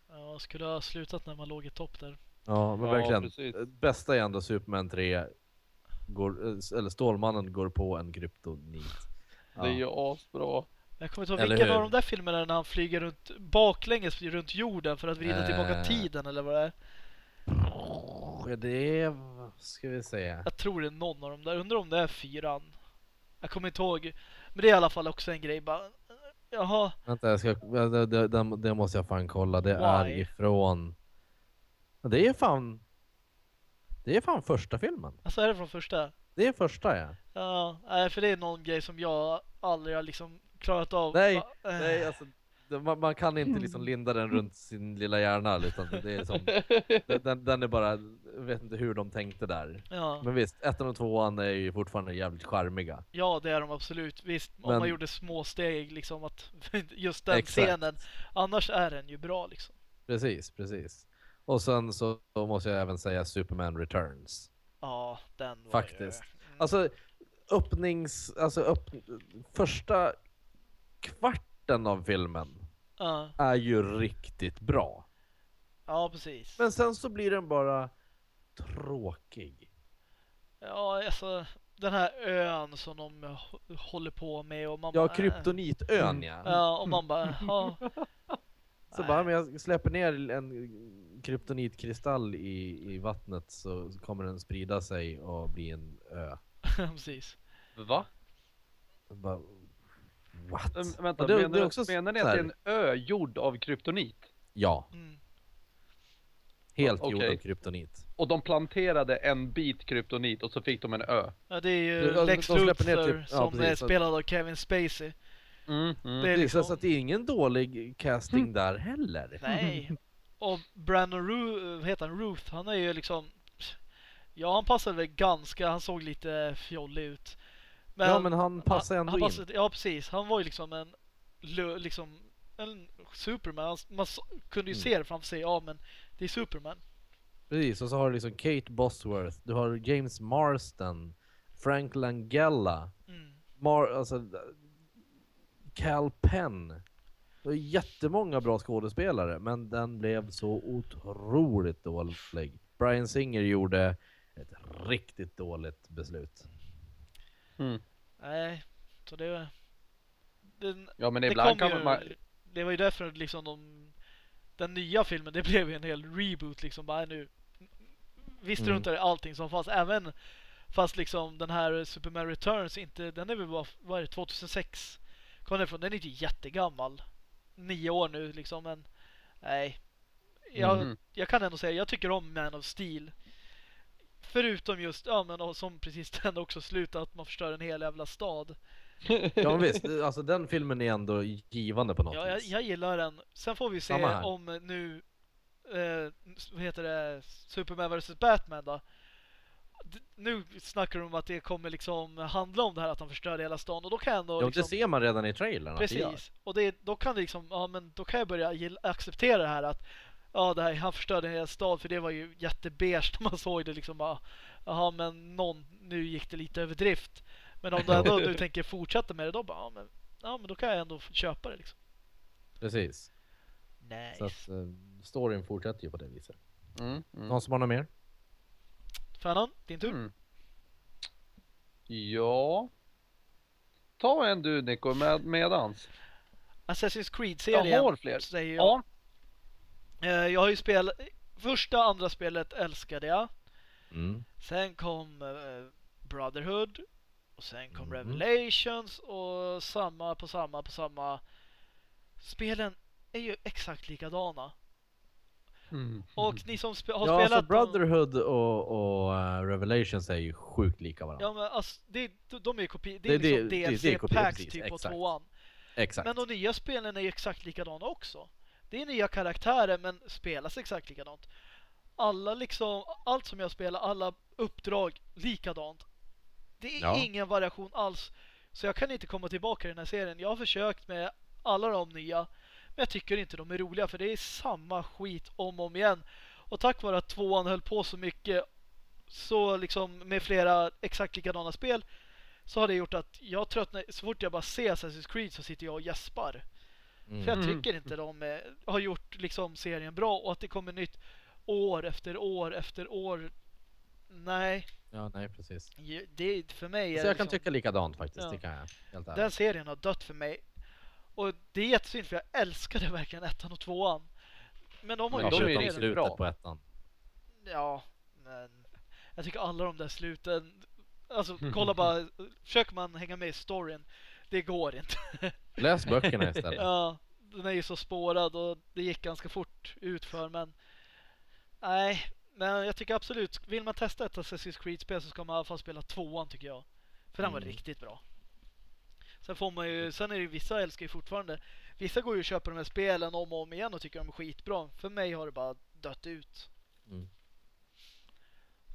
Ja, skulle ha slutat när man låg i topp där. Ja men Ja, verkligen. precis. Bästa är ändå Superman 3, går, eller Stålmannen går på en kryptonit. Det är ju asbra. Jag kommer inte ihåg vilken av de där filmerna när han flyger runt baklänges runt jorden för att vrida tillbaka Eh. tiden eller vad det är. Ja, det är, ska vi se. Jag tror det är någon av dem där. Undrar om det är fyran. Jag kommer inte ihåg. Men det är i alla fall också en grej bara. Jaha, Vänta, jag ska, det, det, det, måste jag fan kolla. Det är Why? ifrån... Ja, Det är fan... Det är fan första filmen. alltså är det från första? Det är första ja. Ja, för det är någon grej som jag aldrig har liksom klarat av. Nej, Va- Nej, alltså, man, man kan inte liksom linda den runt sin lilla hjärna. Utan det är som, den, den är bara... Jag vet inte hur de tänkte där. Ja. Men visst, ettan och tvåan är ju fortfarande jävligt charmiga. ja, det är de absolut. Visst, om Men- man gjorde små steg liksom att just den Exakt. scenen. Annars är den ju bra liksom. Precis, precis. Och sen så måste jag även säga Superman Returns. Ja, den var Faktiskt. Ju... Mm. Alltså öppnings... Alltså upp, första kvarten av filmen Ja, är ju riktigt bra. ja, precis. Men sen så blir den bara tråkig. Ja, alltså den här ön som de hå- håller på med och man Ja, bara, kryptonitön ja. Ja, och man bara, ja. Så bara, men jag släpper ner en kryptonitkristall i, i vattnet så kommer den sprida sig och bli en ö. precis. Va? Bara, What? Ähm, vänta, det- menar, det är också menar ni att det är en ö gjord av kryptonit? Ja, Mm. helt Okej. gjord av kryptonit. Och de planterade en bit kryptonit och så fick de en ö. Ja, det är ju De- de Lex ner Luthor typ- ja, som precis, är spelad av Kevin Spacey. Mm, mm. Det är liksom... så att det är ingen dålig casting där heller. Nej. Och Brandon Ru- heter han? Ruth, han är ju liksom... Ja, han passade väl ganska, han såg lite fjollig ut. Ja men han passar ändå han in. passade, Ja, precis. Han var ju liksom en... Liksom, en Superman. Han, man kunde ju Mm. se det framför sig. Ja, men det är Superman. Precis, och så har du liksom Kate Bosworth, du har James Marston, Frank Langella, Mm. Mar alltså, Cal Penn. Det är jättemånga bra skådespelare, men den blev så otroligt dålig. Brian Singer gjorde ett riktigt dåligt beslut. Mm. Nej, så det var... Den, Ja men det ibland kan ju, man... Det var ju därför liksom de... Den nya filmen, det blev ju en hel reboot liksom. Bara nu... Vi Mm. i allting som fanns. Även fast liksom den här Superman Returns inte... Den är väl bara, vad är det, 2006? Kom den ifrån? Den är inte jättegammal. Nio år nu liksom, men... Nej. Jag, Mhm. jag kan ändå säga, jag tycker om Man of Steel. Förutom just, ja men som precis den också slutar att man förstör en hel jävla stad. Ja visst, alltså den filmen är ändå givande på något Ja, jag, vis. jag gillar den. Sen får vi se om nu, eh, vad heter det, Superman vs Batman då. D- nu snackar de om att det kommer liksom handla om det här att han förstör hela stan och då kan jag ändå Ja, liksom, det ser man redan i trailern att det. Precis. Och det, då kan det liksom, ja men då kan jag börja acceptera det här att ja, det här, han förstörde en hel stad för det var ju jättebeige när man såg det liksom bara, jaha men någon, nu gick det lite överdrift. Men om du ändå nu tänker fortsätta med det då bara, ja men, ja men då kan jag ändå köpa det liksom. Precis. Nice. Så att eh, storyn fortsätter ju på det viset. Mm, mm. Någon som har något mer? Fanan, din tur. Mm. Ja. Ta en du Nico med, medans. Assassin's Jag Creed-serien har fler. säger jag. Ja. Eh, jag har ju spelat, första, andra spelet älskade jag. Mm. Sen kom eh, Brotherhood och sen kom Mhm. Revelations och samma på samma på samma. Spelen är ju exakt likadana. Mm. Och ni som spe- har Ja, alltså spelat dem- Brotherhood och, och eh, Revelations är ju sjukt lika varandra. Ja men alltså, det, de- är ju kopior. Det Det- är det- liksom det- det är DLC kopior, packs precis, typ på tvåan. Exakt. Men de nya spelen är ju exakt likadana också. Det är nya karaktärer men spelas exakt likadant. Alla liksom, allt som jag spelar, alla uppdrag likadant. Det är Ja. ingen variation alls. Så jag kan inte komma tillbaka i den här serien. Jag har försökt med alla de nya. Men jag tycker inte de är roliga för det är samma skit om och om igen. Och tack vare att tvåan höll på så mycket så liksom med flera exakt likadana spel så har det gjort att jag tröttnar. Så fort jag bara ser Assassin's Creed så sitter jag och gäspar. Mm. För jag Mm. tycker inte de eh, har gjort liksom serien bra och att det kommer nytt år efter år efter år. Nej, Ja, nej precis. det för mig är Så jag kan liksom, tycka likadant faktiskt, Ja. det kan jag. Helt den serien har dött för mig. Och det är jättesynd för jag älskade verkligen ettan och tvåan. Men de har Men ju de är slutet bra. på ettan. Ja, men jag tycker alla de där sluten Alltså kolla bara, försöker man hänga med i storyn Det går inte. Läs böckerna istället. Ja, den är ju så spårad och det gick ganska fort utför men Nej, men jag tycker absolut Vill man testa ett Assassin's Creed-spel så ska man i alla fall spela tvåan tycker jag För den var Mm. riktigt bra Sen får man ju, sen är det ju vissa älskar ju fortfarande Vissa går ju och köper de här spelen om och om igen och tycker de är skitbra För mig har det bara dött ut Mm.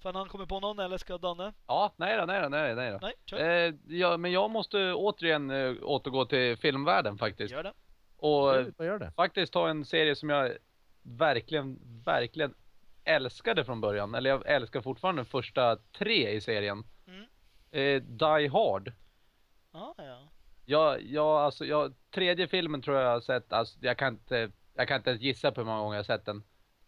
Fan han kommer på någon eller ska Danne? Ja, nej då, nej då, nej då, nej då. Nej, kör. Eh, ja, men jag måste återigen eh, återgå till filmvärlden faktiskt. Gör det. Och eh, gör det? faktiskt ta en serie som jag verkligen, verkligen älskade från början. Eller jag älskar fortfarande de första tre i serien. Mm. Eh, Die Hard. Ah, ja. Jag, jag, alltså, jag, tredje filmen tror jag jag har sett, alltså, jag kan inte, jag kan inte ens gissa på hur många gånger jag har sett den.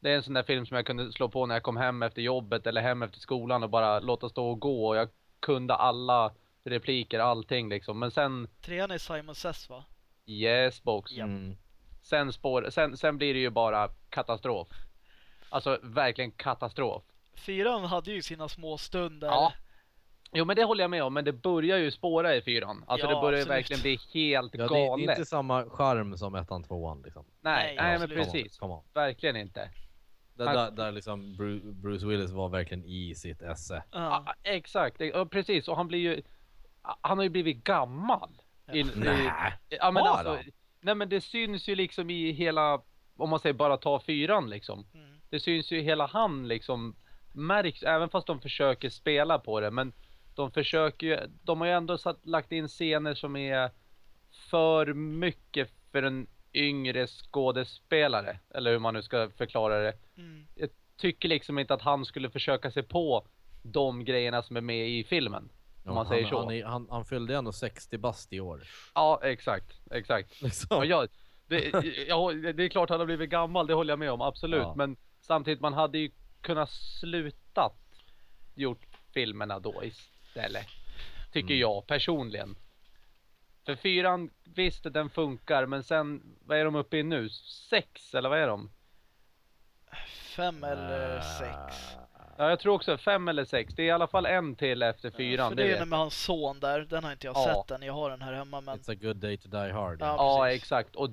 Det är en sån där film som jag kunde slå på när jag kom hem efter jobbet eller hem efter skolan och bara låta stå och gå och jag kunde alla repliker, allting liksom. Men sen, Trean är Simon Says va? yes box. Mm. Sen, spår, sen, sen blir det ju bara katastrof. Alltså verkligen katastrof. Fyran hade ju sina små stunder. Ja. Jo men det håller jag med om, men det börjar ju spåra i fyran. Alltså Ja, det börjar ju verkligen bli helt Ja, det, galet. det är inte samma charm som ettan, tvåan liksom. Nej, Nej, nej, men precis. Come on. Verkligen inte. Där, där, där liksom Bruce, Bruce Willis var verkligen i sitt esse. Ja. Exakt, precis. Och han blir ju... Han har ju blivit gammal. I, i, Nej. ja, men alltså, nej men det syns ju liksom i hela, om man säger bara ta fyran liksom. Mm. Det syns ju i hela han liksom, märks, även fast de försöker spela på det. Men de försöker ju, de har ju ändå satt, lagt in scener som är för mycket för en yngre skådespelare. Eller hur man nu ska förklara det. Mm. Jag tycker liksom inte att han skulle försöka sig på de grejerna som är med i filmen. Om man han, säger så. Han, är- han, han fyllde ändå 60 bast i år. Ja, exakt, exakt. Liksom. Ja, ja, det, ja, det är klart han har blivit gammal, det håller jag med om, absolut. Ja. Men samtidigt, man hade ju kunnat slutat gjort filmerna då istället. Tycker Mm. jag personligen. För fyran, visst den funkar, men sen, vad är de uppe i nu? Sex, eller vad är de? Fem eller sex. Ja, jag tror också fem eller sex. Det är i alla fall en till efter fyran. För det det är ju med hans son där. Den har inte jag Ja. sett än. Jag har den här hemma men... It's a good day to die hard. Ja, Ja, exakt. Och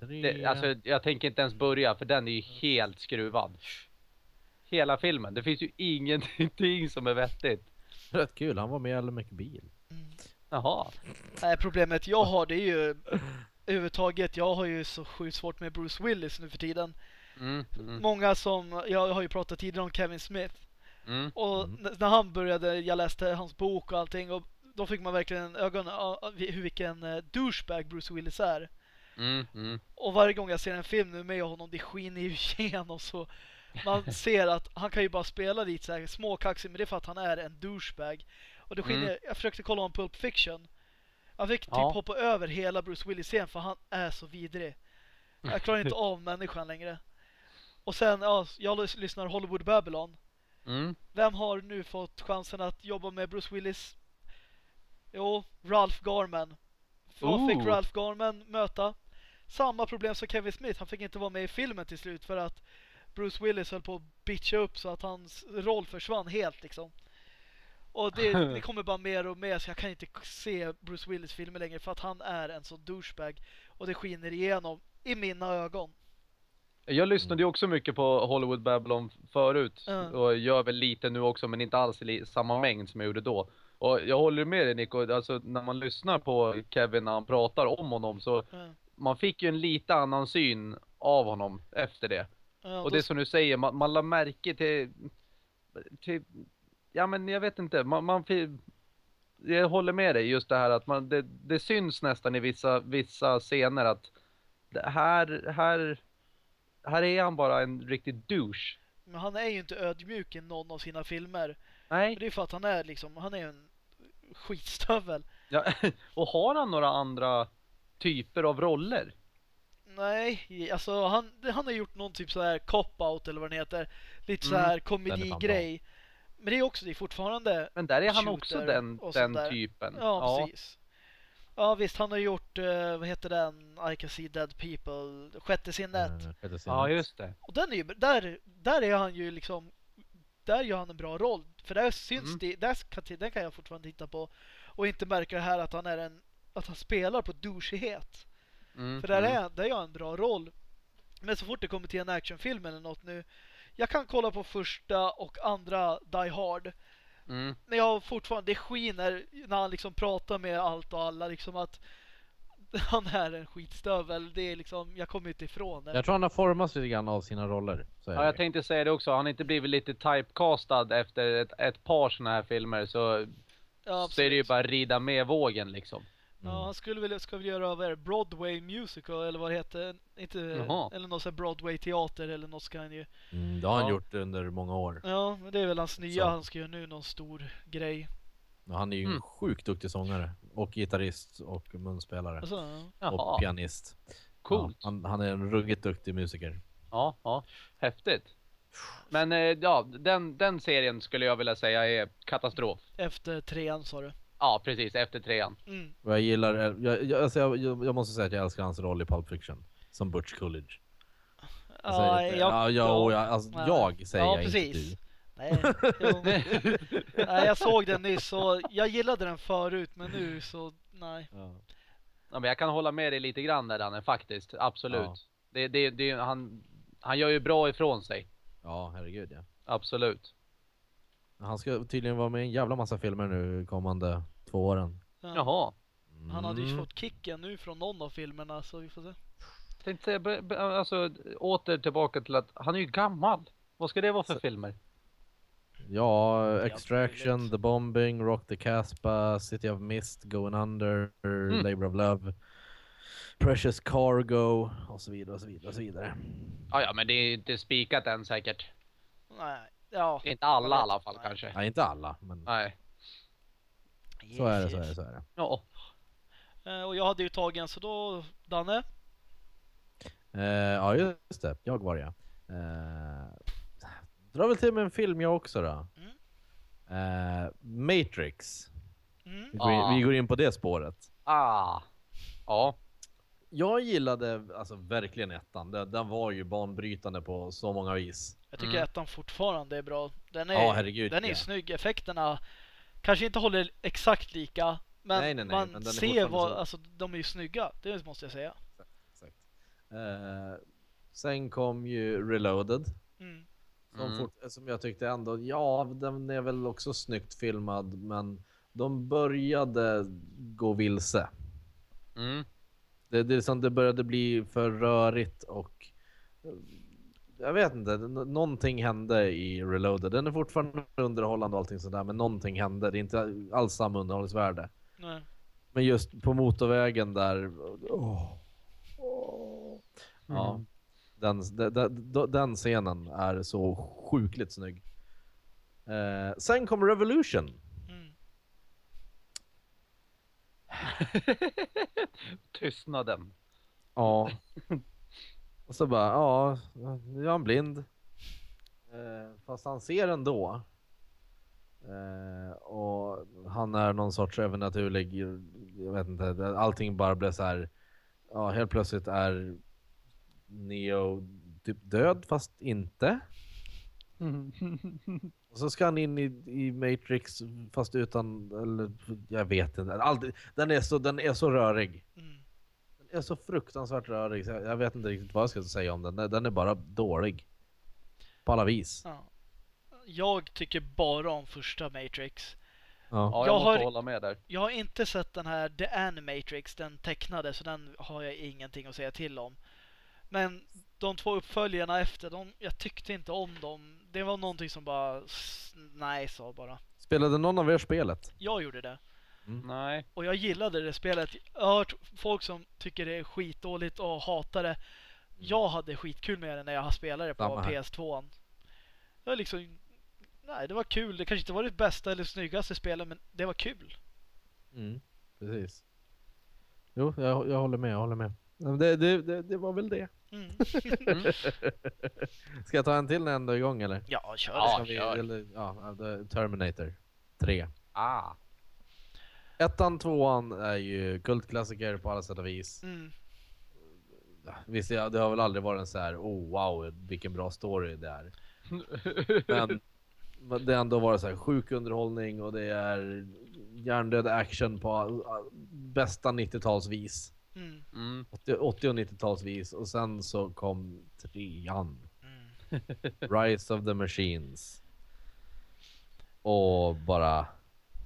det, alltså, jag tänker inte ens börja, för den är ju helt skruvad. Hela filmen. Det finns ju ingenting som är vettigt. Rätt kul, han var med i Ally McBeal. Mm. Jaha. Nej, problemet jag har det är ju överhuvudtaget, jag har ju så sjukt svårt med Bruce Willis nu för tiden. Mm, mm, Många som, jag har ju pratat tidigare om Kevin Smith. mm. Och Mm. när han började, jag läste hans bok och allting och då fick man verkligen ögonen av hur vilken eh, douchebag Bruce Willis är. Mm, mm. Och varje gång jag ser en film nu med honom, det skiner ju igenom så man ser att han kan ju bara spela lite så här småkaxig, men det är för att han är en douchebag. Och det skiner, Mm. jag försökte kolla om Pulp Fiction. Jag fick typ Ja. hoppa över hela Bruce Willis-scen för han är så vidrig. Jag klarar inte av människan längre. Och sen, ja, jag lys- lyssnar Hollywood Babylon. Mm. Vem har nu fått chansen att jobba med Bruce Willis? Jo, Ralph Garman. Vad fick. Ralph Garman möta? Samma problem som Kevin Smith. Han fick inte vara med i filmen till slut för att Bruce Willis höll på att bitcha upp så att hans roll försvann helt liksom. Och det, det kommer bara mer och mer så jag kan inte se Bruce Willis filmer längre för att han är en så douchebag. Och det skiner igenom i mina ögon. Jag lyssnade ju också mycket på Hollywood Babylon förut. Ja. Och gör väl lite nu också, men inte alls i samma mängd som jag gjorde då. Och jag håller med dig Nico, alltså när man lyssnar på Kevin när han pratar om honom så Ja. man fick ju en lite annan syn av honom efter det. Ja, Och då- det som du säger, man, man la märke till, till, ja men jag vet inte, man, man jag håller med dig just det här att man, det, det syns nästan i vissa, vissa scener att det här, här, här är han bara en riktig douche. Men han är ju inte ödmjuk i någon av sina filmer. Nej, det är för att han är liksom, han är en skitstövel. ja, och har han några andra typer av roller? Nej, alltså han, han har gjort någon typ så här cop-out eller vad den heter. Lite så Mm, här fan komedi-grej. Men det är också, det är fortfarande, Men där är han också den, den typen. ja, precis. Ja visst, han har gjort, eh, vad heter den, I can see dead people, sjätte sinnet. Sjätte Ja, just det. Och den är ju, där, där är han ju liksom, där gör han en bra roll. För där syns Mm. det, där kan, den kan jag fortfarande titta på. Och inte märka det här att han är en, att han spelar på douchighet. Mm, För där mm. är han, där gör han en bra roll. Men så fort det kommer till en actionfilm eller något nu. Jag kan kolla på första och andra Die Hard. Mm. Men jag har fortfarande, det skiner när han liksom pratar med allt och alla liksom att han är en skitstövel. Det är liksom, jag kommer inte ifrån det. Jag tror han har formats lite grann av sina roller. Ja, det. jag tänkte säga det också. Har han inte blivit lite typecastad efter ett, ett par såna här filmer så, Ja, så är det ju bara rida med vågen liksom. Ja, han skulle väl, ska väl göra vad är det, Broadway Musical eller vad det heter. Inte, Jaha. eller någon sån här Broadway teater eller något ska han ju. Mm, det har han Ja. gjort under många år. Ja, men det är väl hans nya Så. han ska göra nu, någon stor grej. Han är ju en Mm. sjukt duktig sångare. Och gitarrist och munspelare. Alltså, ja. Och pianist. coolt. Ja, han, han är en ruggigt duktig musiker. Ja, ja, häftigt. Men eh, ja, den, den serien skulle jag vilja säga är katastrof. Efter trean sa du. Ja, precis, efter trean. Mm. Och jag gillar, jag, jag, alltså jag, jag, jag måste säga att jag älskar hans roll i Pulp Fiction. Som Butch Coolidge. Jag säger Ja, jag, ja, ja, och jag, alltså, ja. jag säger Ja, jag precis. inte Nej, jo. nej, jag såg den nyss och jag gillade den förut men nu så nej. Ja. Ja, men jag kan hålla med dig lite grann där Danne, faktiskt. Absolut. Ja. Det, det, det, han, han gör ju bra ifrån sig. ja, herregud ja. Absolut. Han ska tydligen vara med i en jävla massa filmer nu kommande två åren. Ja. Jaha. Han hade ju Mm. fått kicken nu från någon av filmerna så vi får se. Tänkte säga, be- be- alltså åter tillbaka till att han är ju gammal. Vad ska det vara för Så- filmer? Ja, Extraction, möjligt. The Bombing, Rock the Casbah, City of Mist, Going Under, Labour of Love, Precious Cargo och så vidare och så vidare och så vidare. Ja, ja, men det är inte spikat än säkert. Nej, ja. Inte alla i alla fall nej. kanske. Nej, inte alla, men Nej. Så är det, Yes, så är det, yes. så är det. Ja. Eh, Och jag hade ju tagit en så då, Danne? Eh, ja, just det. Jag var det, ja. Eh, dra väl till med en film jag också då. Eh, Matrix. Mm. Vi går, in, Ja. vi går in på det spåret. Ah. Ja. Jag gillade alltså verkligen ettan. Den, den var ju banbrytande på så många vis. Jag tycker Mm. ettan fortfarande är bra. Den är, Ja, herregud, den är ja. snygg. Effekterna kanske inte håller exakt lika. Men Nej, nej, nej, man men ser vad, så- alltså de är ju snygga. Det måste jag säga. Exakt. Eh, sen kom ju Reloaded. Mm. Som, Mm. fort, som jag tyckte ändå, ja den är väl också snyggt filmad men de började gå vilse. Mm. Det, det, är som det började bli för rörigt och jag vet inte, n- någonting hände i Reloaded. Den är fortfarande underhållande och allting sådär men någonting hände. Det är inte alls samma underhållningsvärde. Nej. Men just på motorvägen där, åh. Åh. Ja. Mm. Den, den, den, den scenen är så sjukligt snygg. Eh, sen kom Revolution. Mm. Tystnaden. Ja. Och så bara, ja, nu är han blind. Eh, fast han ser ändå. Eh, och han är någon sorts övernaturlig, jag vet inte, allting bara blev så här. Ja, helt plötsligt är Neo typ död fast inte. Och så ska han in i, i Matrix fast utan, eller jag vet inte. Allt, den, är så, den är så rörig. Mm. Är så fruktansvärt rörig så jag, vet inte riktigt vad jag ska säga om den. Den- är bara dålig. På alla vis. Ja. Jag tycker bara om första Matrix. Ja. Ja, jag, Jag måste har- hålla med där. Jag har inte sett den här The Animatrix, den tecknade, så den har jag ingenting att säga till om. Men de två uppföljarna efter, de, jag tyckte inte om dem. Det var någonting som bara, nej sa bara. Spelade någon av er spelet? Jag gjorde det. Nej. Och jag gillade det spelet. Jag har hört folk som tycker det är skitdåligt och hatar det. Jag hade skitkul med det när jag spelade det på Samma här. PS2. Det var liksom... Nej, det var kul. Det kanske inte var det bästa eller snyggaste spelet, men det var kul. Mm, precis. Jo, jag, jag håller med, jag håller med. Det, det, det, det var väl det. Mm. Ska jag ta en till när jag ändå är igång eller? Ja, kör Ja. vi, kör. eller, ja, Terminator 3. Ah. Ettan, tvåan är ju kultklassiker på alla sätt och vis. Mm. Visst, det har väl aldrig varit en så här, oh wow, vilken bra story det är. Men det har ändå varit så här sjuk underhållning och det är hjärndöd action på bästa 90-talsvis. Mm. Mm. 80 80 och 90-talsvis och sen så kom trean. Mm. Rise of the Machines. Och bara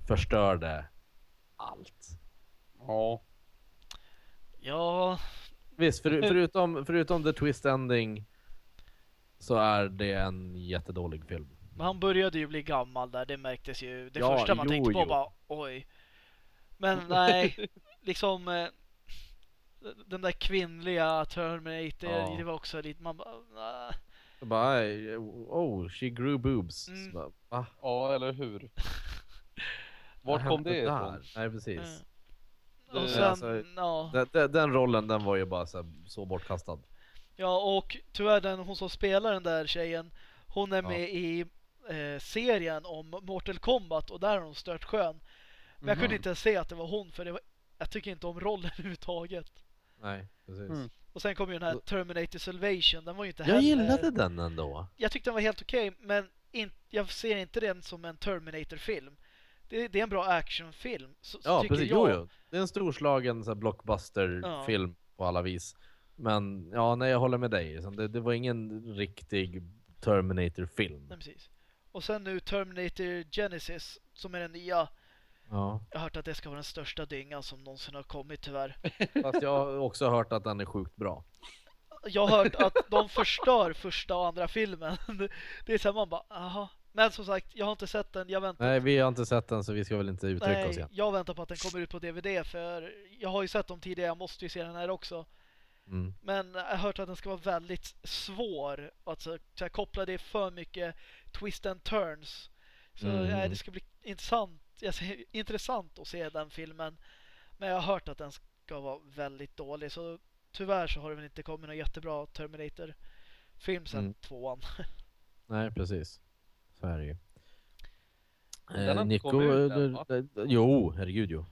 förstörde allt. Ja. Ja, Visst, för, förutom, förutom the twist ending så är det en jättedålig film. men han började ju bli gammal där, det märktes ju. Det Ja, första man jo, tänkte på jo. bara, oj. Men nej, liksom eh, den där kvinnliga Terminator, Ja. det var också lite, man bara, bara, "Ej, oh, she grew boobs. Mm. Bara, va? Ja, eller hur? Vart kom det ifrån? Nej, precis. Det- Och sen, alltså, ja. Den, den, den rollen, den var ju bara så, här, så bortkastad. Ja, och tyvärr den hon som spelar den där tjejen, hon är Ja. med i eh, serien om Mortal Kombat och där är hon stört skön. Men jag kunde Mhm. inte se att det var hon för det var, jag tycker inte om rollen överhuvudtaget. Nej, precis. Mm. Och sen kom ju den här Terminator Salvation, den var ju inte Jag heller... gillade den ändå. Jag tyckte den var helt okej, men in, jag ser inte den som en Terminator-film. Det, det är en bra actionfilm. Så, så Ja, tycker precis. jag. Jo, jo. Det är en storslagen så här, blockbuster-film på alla vis. Men ja, nej, jag håller med dig. liksom. Det, det var ingen riktig Terminator-film. Nej, precis. Och sen nu Terminator Genesis, som är den nya. Ja. Jag har hört att det ska vara den största dyngan som någonsin har kommit tyvärr. Fast jag har också hört att den är sjukt bra. Jag har hört att de förstör första och andra filmen. Det är så här man bara, aha. Men som sagt, jag har inte sett den. Jag väntar. Nej, vi har inte sett den så vi ska väl inte uttrycka oss Nej, igen. jag väntar på att den kommer ut på DVD för jag har ju sett dem tidigare. Jag måste ju se den här också. Mm. Men jag har hört att den ska vara väldigt svår. Alltså, så här, koppla det för mycket twist and turns. Så Mm. nej, det ska bli intressant, säger, intressant att se den filmen. Men jag har hört att den ska vara väldigt dålig. Så tyvärr så har det väl inte kommit någon jättebra Terminator-film sen Mm. tvåan. Nej, precis. Så är det ju. Den har Eh, inte Nico, ut än, eh, va? eh, jo, herregud jo.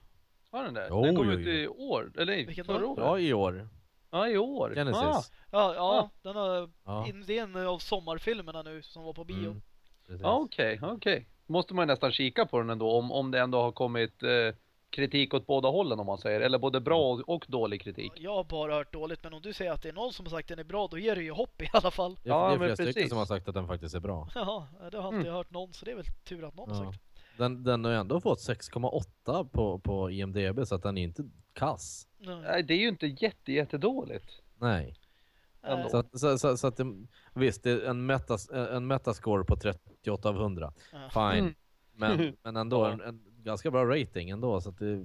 Har den det? Jo, den kom jo, ut jo. i år, eller nej, Vilken förra året? Ja, i år. Ja, i år. Genesis. Ah, Ja, ja, Ah. den har, Ja, in, det är en av sommarfilmerna nu som var på bio. mm, ja okej, okej. Måste man nästan kika på den ändå om, om det ändå har kommit eh, kritik åt båda hållen om man säger. Eller både bra och, dålig kritik. Jag har bara hört dåligt, men om du säger att det är någon som har sagt att den är bra, då ger det ju hopp i alla fall. Ja, det är men flera stycken som har sagt att den faktiskt är bra. Ja, det har inte jag hört någon, så det är väl tur att någon har Ja. sagt. Den, den har ju ändå fått 6,8 på, på IMDB så att den är inte kass. Nej. Det är ju inte jätte, jättedåligt. Nej. Ändå. Nej. Så, att, så, så, så att det, visst, det är en, metas, en metascore på 38 av 100. Ja. Fine. Mm. Men, men ändå en, en ganska bra rating ändå. Så att det,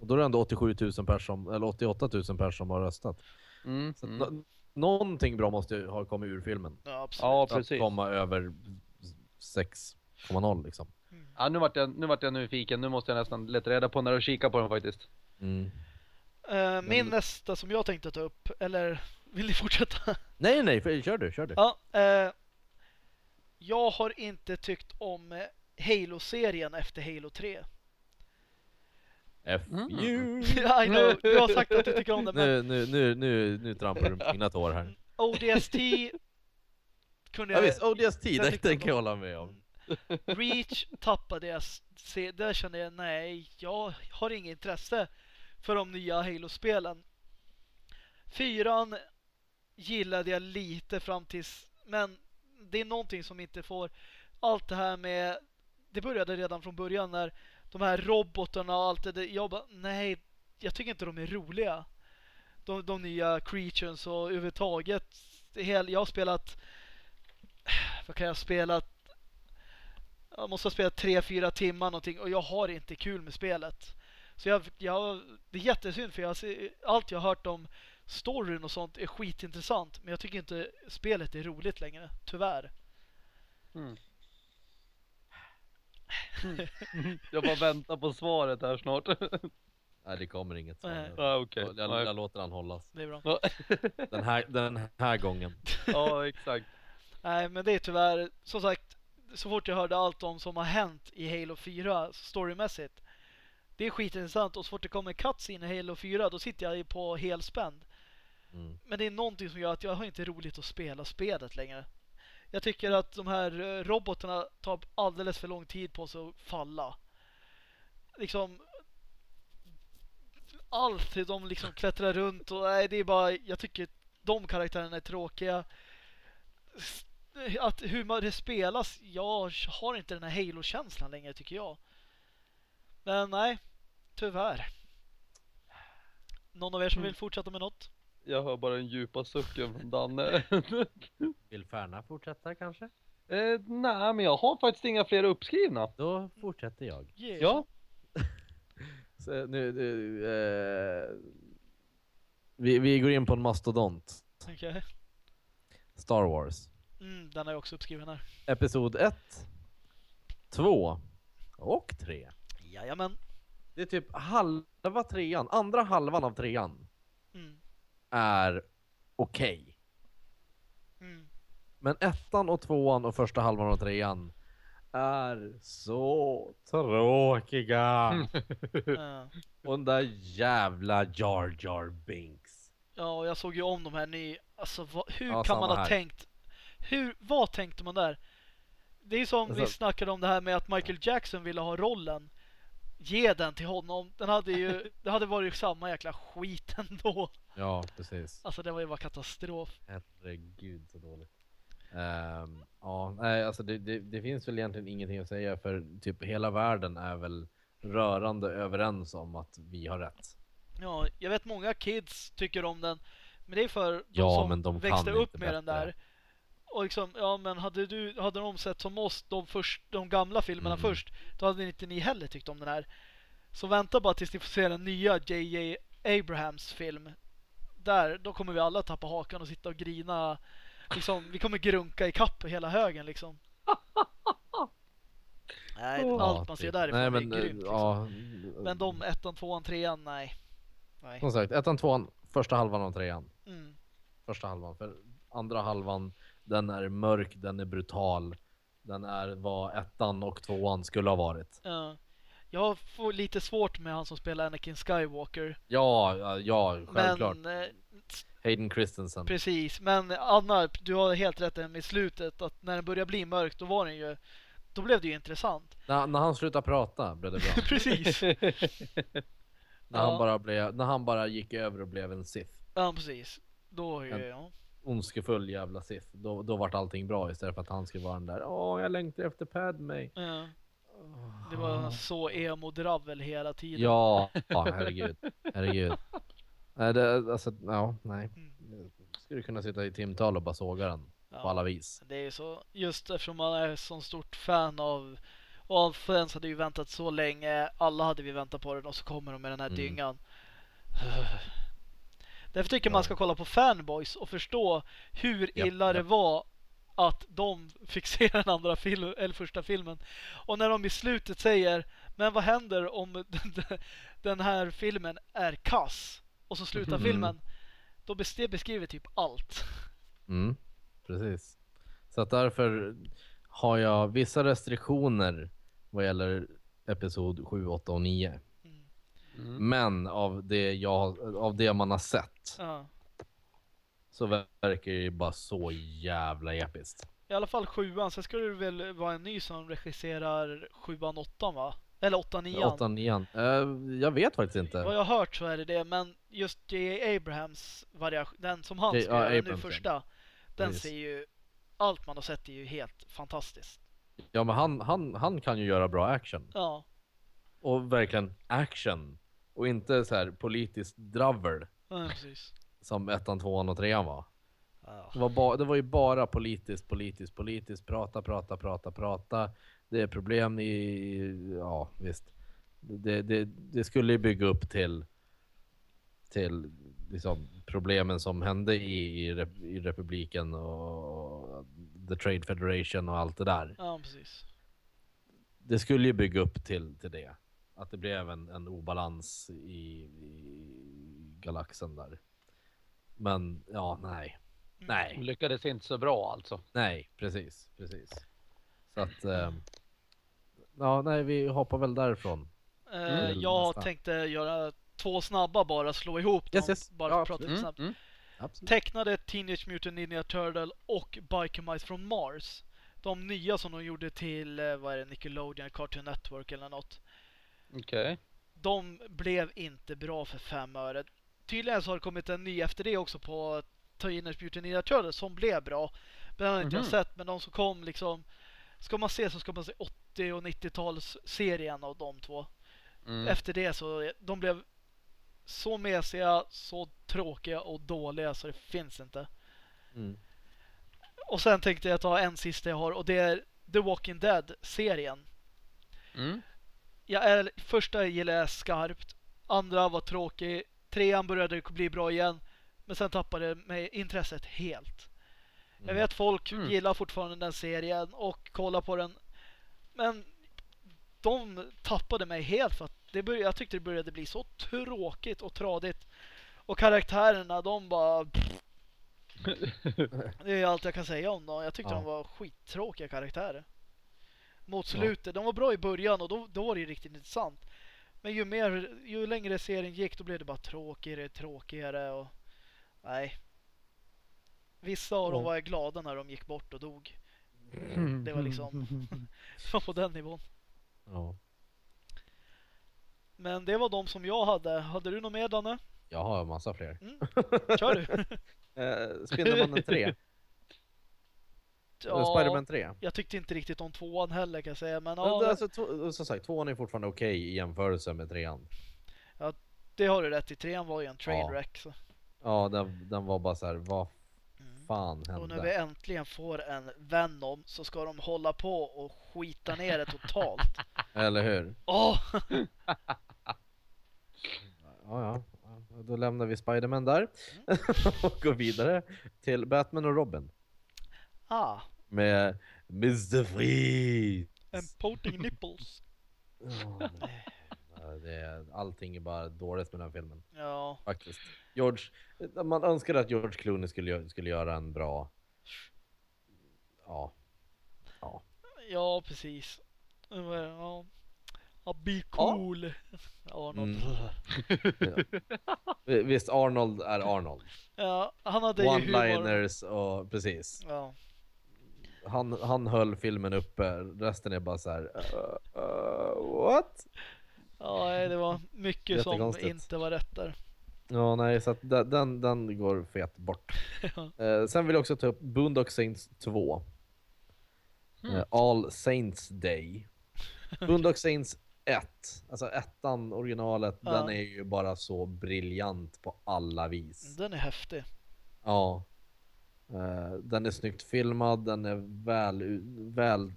och då är det ändå 87 000 pers som, eller 88 000 pers som har röstat. Mm. Så Mm. nå- någonting bra måste ju ha kommit ur filmen. Ja, absolut. Ja, För att precis. komma över 6,0 liksom. Mm. Ja, nu vart jag, nu vart jag nyfiken. Nu måste jag nästan leta reda på när och kika på den faktiskt. Mm. Eh, min Men- nästa som jag tänkte ta upp, eller vill ni fortsätta? Nej, nej, för, kör du, kör du. ja, eh, jag har inte tyckt om Halo-serien efter Halo 3. F Mm. you. I know, du har sagt att du tycker om den, men Nu, nu, nu, nu, nu trampar du på mina tår här. ODST kunde Ja, jag... visst, ODST, det, det kan jag hålla med om. Reach tappade jag. Se, där kände jag nej, jag har inget intresse för de nya Halo-spelen. Fyran gillade jag lite fram tills, men det är någonting som inte får allt det här med, det började redan från början när de här robotarna och allt det där, jag bara, nej, jag tycker inte de är roliga. De, de nya creatures och överhuvudtaget, hel, jag har spelat, vad kan jag ha spelat? Jag måste ha spelat 3-4 timmar någonting och jag har inte kul med spelet. Så jag, jag, det är jättesynd för jag, allt jag har hört om storyn och sånt är skitintressant. Men jag tycker inte spelet är roligt längre, tyvärr. Mm jag bara väntar på svaret här snart. Nej, det kommer inget svar. Ja, okej. Jag, jag, jag låter han hållas. Det är bra. Den här, den här gången. ja, exakt. Nej, men det är tyvärr, som sagt, så fort jag hörde allt om som har hänt i Halo 4 storymässigt. Det är skitintressant och så fort det kommer cuts in i Halo 4 då sitter jag på helspänn. Mm. Men det är någonting som gör att jag har inte roligt att spela spelet längre. Jag tycker att de här eh, robotarna tar alldeles för lång tid på sig att falla. Liksom allt, de liksom klättrar runt och nej, det är bara, jag tycker de karaktärerna är tråkiga. Att hur man det spelas, jag har inte den här Halo-känslan längre tycker jag. Men nej, tyvärr. Någon av er som Mm. vill fortsätta med något? Jag hör bara den djupa sucken från Danne. Vill Färna fortsätta kanske? eh, nej, men jag har faktiskt inga fler uppskrivna. Då fortsätter jag. Yes. Ja, Så, nu, nu, eh, vi, vi går in på en mastodont. Okej. Star Wars. Mm, den jag också uppskriven här. Episod 1, 2 och 3. Jajamän. Det är typ halva trean, andra halvan av trean Mm. Är okej. Mm. Men ettan och tvåan och första halvan av trean är så tråkiga. Ja. och den där jävla Jar Jar Binks. Ja, och jag såg ju om de här ny... Alltså, vad, hur Ja, kan man ha här. tänkt... Hur, vad tänkte man där? Det är som vi Alltså- snackade om det här med att Michael Jackson ville ha rollen. Ge den till honom. Den hade ju, det hade varit samma jäkla skit ändå. Ja, precis. Alltså det var ju bara katastrof. Herregud så dåligt. Ehm, ja, nej, alltså det, det, det finns väl egentligen ingenting att säga för typ hela världen är väl rörande överens om att vi har rätt. Ja, jag vet många kids tycker om den. Men det är för de Ja, som men de växte upp med den bättre. där. Och liksom, ja men hade du, hade de sett som oss de, först, de gamla filmerna Mm. först, då hade inte ni heller tyckt om den här. Så vänta bara tills ni får se den nya J.J. Abrahams film. Där, då kommer vi alla tappa hakan och sitta och grina. Liksom, vi kommer grunka i kapp hela högen liksom. Nej, Ja, allt man ser därifrån nej, är men, grymt. eh, Liksom. ja, Men de ettan, tvåan, trean, nej. Nej. Som sagt, ettan, tvåan, första halvan av trean. Mm. Första halvan. För andra halvan, den är mörk, den är brutal. Den är vad ettan och tvåan skulle ha varit. Ja. Jag får lite svårt med han som spelar Anakin Skywalker. Ja, ja, självklart. Men eh, Hayden Christensen. precis. Men Anna, du har helt rätt med slutet att när den börjar bli mörkt då var den ju då blev det ju intressant. När, när han slutade prata blev det bra. precis. när, Ja. han bara blev, när han bara gick över och blev en Sith. Ja, precis. Då är En- ja. Ondskefull jävla Sith. Då, då vart allting bra istället för att han skulle vara den där Åh, jag längtar efter Padme. ja. Det var så emo-dravel hela tiden. Ja, ja herregud. Herregud. Nej, det, alltså, ja, nej. Mm. Skulle kunna sitta i timtal och bara såga den på Ja. alla vis. Det är ju så, just eftersom man är så stort fan av och fans hade ju väntat så länge. Alla hade vi väntat på den och så kommer de med den här Mm. dyngan. Därför tycker Ja. man ska kolla på Fanboys och förstå hur illa det var att de fick se den andra film, eller första filmen. Och när de i slutet säger Men vad händer om den här filmen är kass? Och så slutar Mm. filmen. Då beskriver typ allt. Mm, precis. Så att därför har jag vissa restriktioner vad gäller episod 7, 8 och 9. Mm. Men av det, jag, av det man har sett Ja. så verkar det ju bara så jävla episkt. I alla fall sjuan, sen ska det väl vara en ny som regisserar sjuan, åttan va? Eller åttan, nian. 8, 9. Uh, jag vet faktiskt Vad inte. jag har hört så är det det, men just J.A. Abrahams variation, den som han ska göra nu första, den Precis. ser ju, allt man har sett är ju helt fantastiskt. Ja men han, han, han kan ju göra bra action. Ja, Och verkligen action. Och inte så här politiskt dravel ja precis. som ettan, tvåan och trean var. Ja. Det var, ba, det var ju bara politiskt, politiskt, politiskt. Prata, prata, prata, prata. Det är problem i... Ja, visst. Det, det, det skulle ju bygga upp till till liksom, problemen som hände i, i, i republiken och The Trade Federation och allt det där. ja, precis. Det skulle ju bygga upp till, till det. Att det blev en, en obalans i, i galaxen där. Men ja, nej. Nej. Lyckades inte så bra alltså. Nej, precis, precis. Så att, eh, ja, nej, vi hoppar väl därifrån. Eh, Mm. jag Nästa. tänkte göra två snabba bara, slå ihop Yes, dem. yes. Bara Ja, prata lite snabbt. Mm. Absolut. Tecknade Teenage Mutant Ninja Turtle och Biker Mice from Mars. De nya som de gjorde till, eh, vad är det, Nickelodeon, Cartoon Network eller något. Okej. De blev inte bra för fem öre. Tydligen så har det kommit en ny efter det också på Teenage Mutant Ninja Turtles som blev bra. Den har inte jag Mhm. sett, men de som kom liksom... Ska man se så ska man se 80 och 90-talsserien av de två. Mm. Efter det så, de blev så mesiga, så tråkiga och dåliga så det finns inte. Mm. Och sen tänkte jag ta en sista jag har och det är The Walking Dead-serien. Mm. Jag är, första gillade jag skarpt, andra var tråkig, trean började bli bra igen, men sen tappade mig intresset helt. Jag vet folk Mm. gillar fortfarande den serien och kollar på den, men de tappade mig helt för att det började, jag tyckte det började bli så tråkigt och tradigt. Och karaktärerna, de bara... Det är allt jag kan säga om dem. Jag tyckte Ja. de var skittråkiga karaktärer. Mot Ja. slutet. De var bra i början och då, då var det ju riktigt intressant. Men ju mer, ju längre serien gick då blev det bara tråkigare, tråkigare och... Nej. Vissa av dem Ja. var jag glada när de gick bort och dog. Det var liksom, det var på den nivån. Ja. Men det var de som jag hade. Hade du något mer Danne? Jag har en massa fler. Mm. Kör du. Uh, Spindelmannen 3. Ja, Spiderman 3. jag tyckte inte riktigt om tvåan heller kan jag säga. Men Ja, ja, alltså, som sagt, tvåan är fortfarande okej i jämförelse med trean. det har du rätt i. Trean var ju en Ja. trainwreck. Så. Ja, den, den var bara så här, vad Mm. fan Och när hände? vi äntligen får en Venom så ska de hålla på och skita ner det totalt. Eller hur? Åh! Ja, ja. ja. Då lämnar vi Spiderman där Mm. och går vidare till Batman och Robin Ah, med Mr. Freeze. importing nipples. Ja, ja, det är, allting är bara dåligt med den här filmen. Ja, Faktiskt. George, man önskar att George Clooney skulle, skulle göra en bra... Ja. Ja. ja precis. Ja. Ja, be cool. Arnold. Mm. Ja. Visst, Arnold är Arnold. Ja, han hade. One-liners och precis. Ja. Han, han höll filmen uppe, resten är bara så här. Uh, uh, what? ja, det var mycket som inte var rätt där. Ja, nej, så att den, den, den går fet bort. Ja. Eh, sen vill jag också ta upp Boondock Saints 2. Mm. Eh, All Saints Day. Boondock Saints 1, alltså ettan, originalet, Ja. den är ju bara så briljant på alla vis. Den är häftig. Ja. Eh, den är snyggt filmad, den är väl, väl,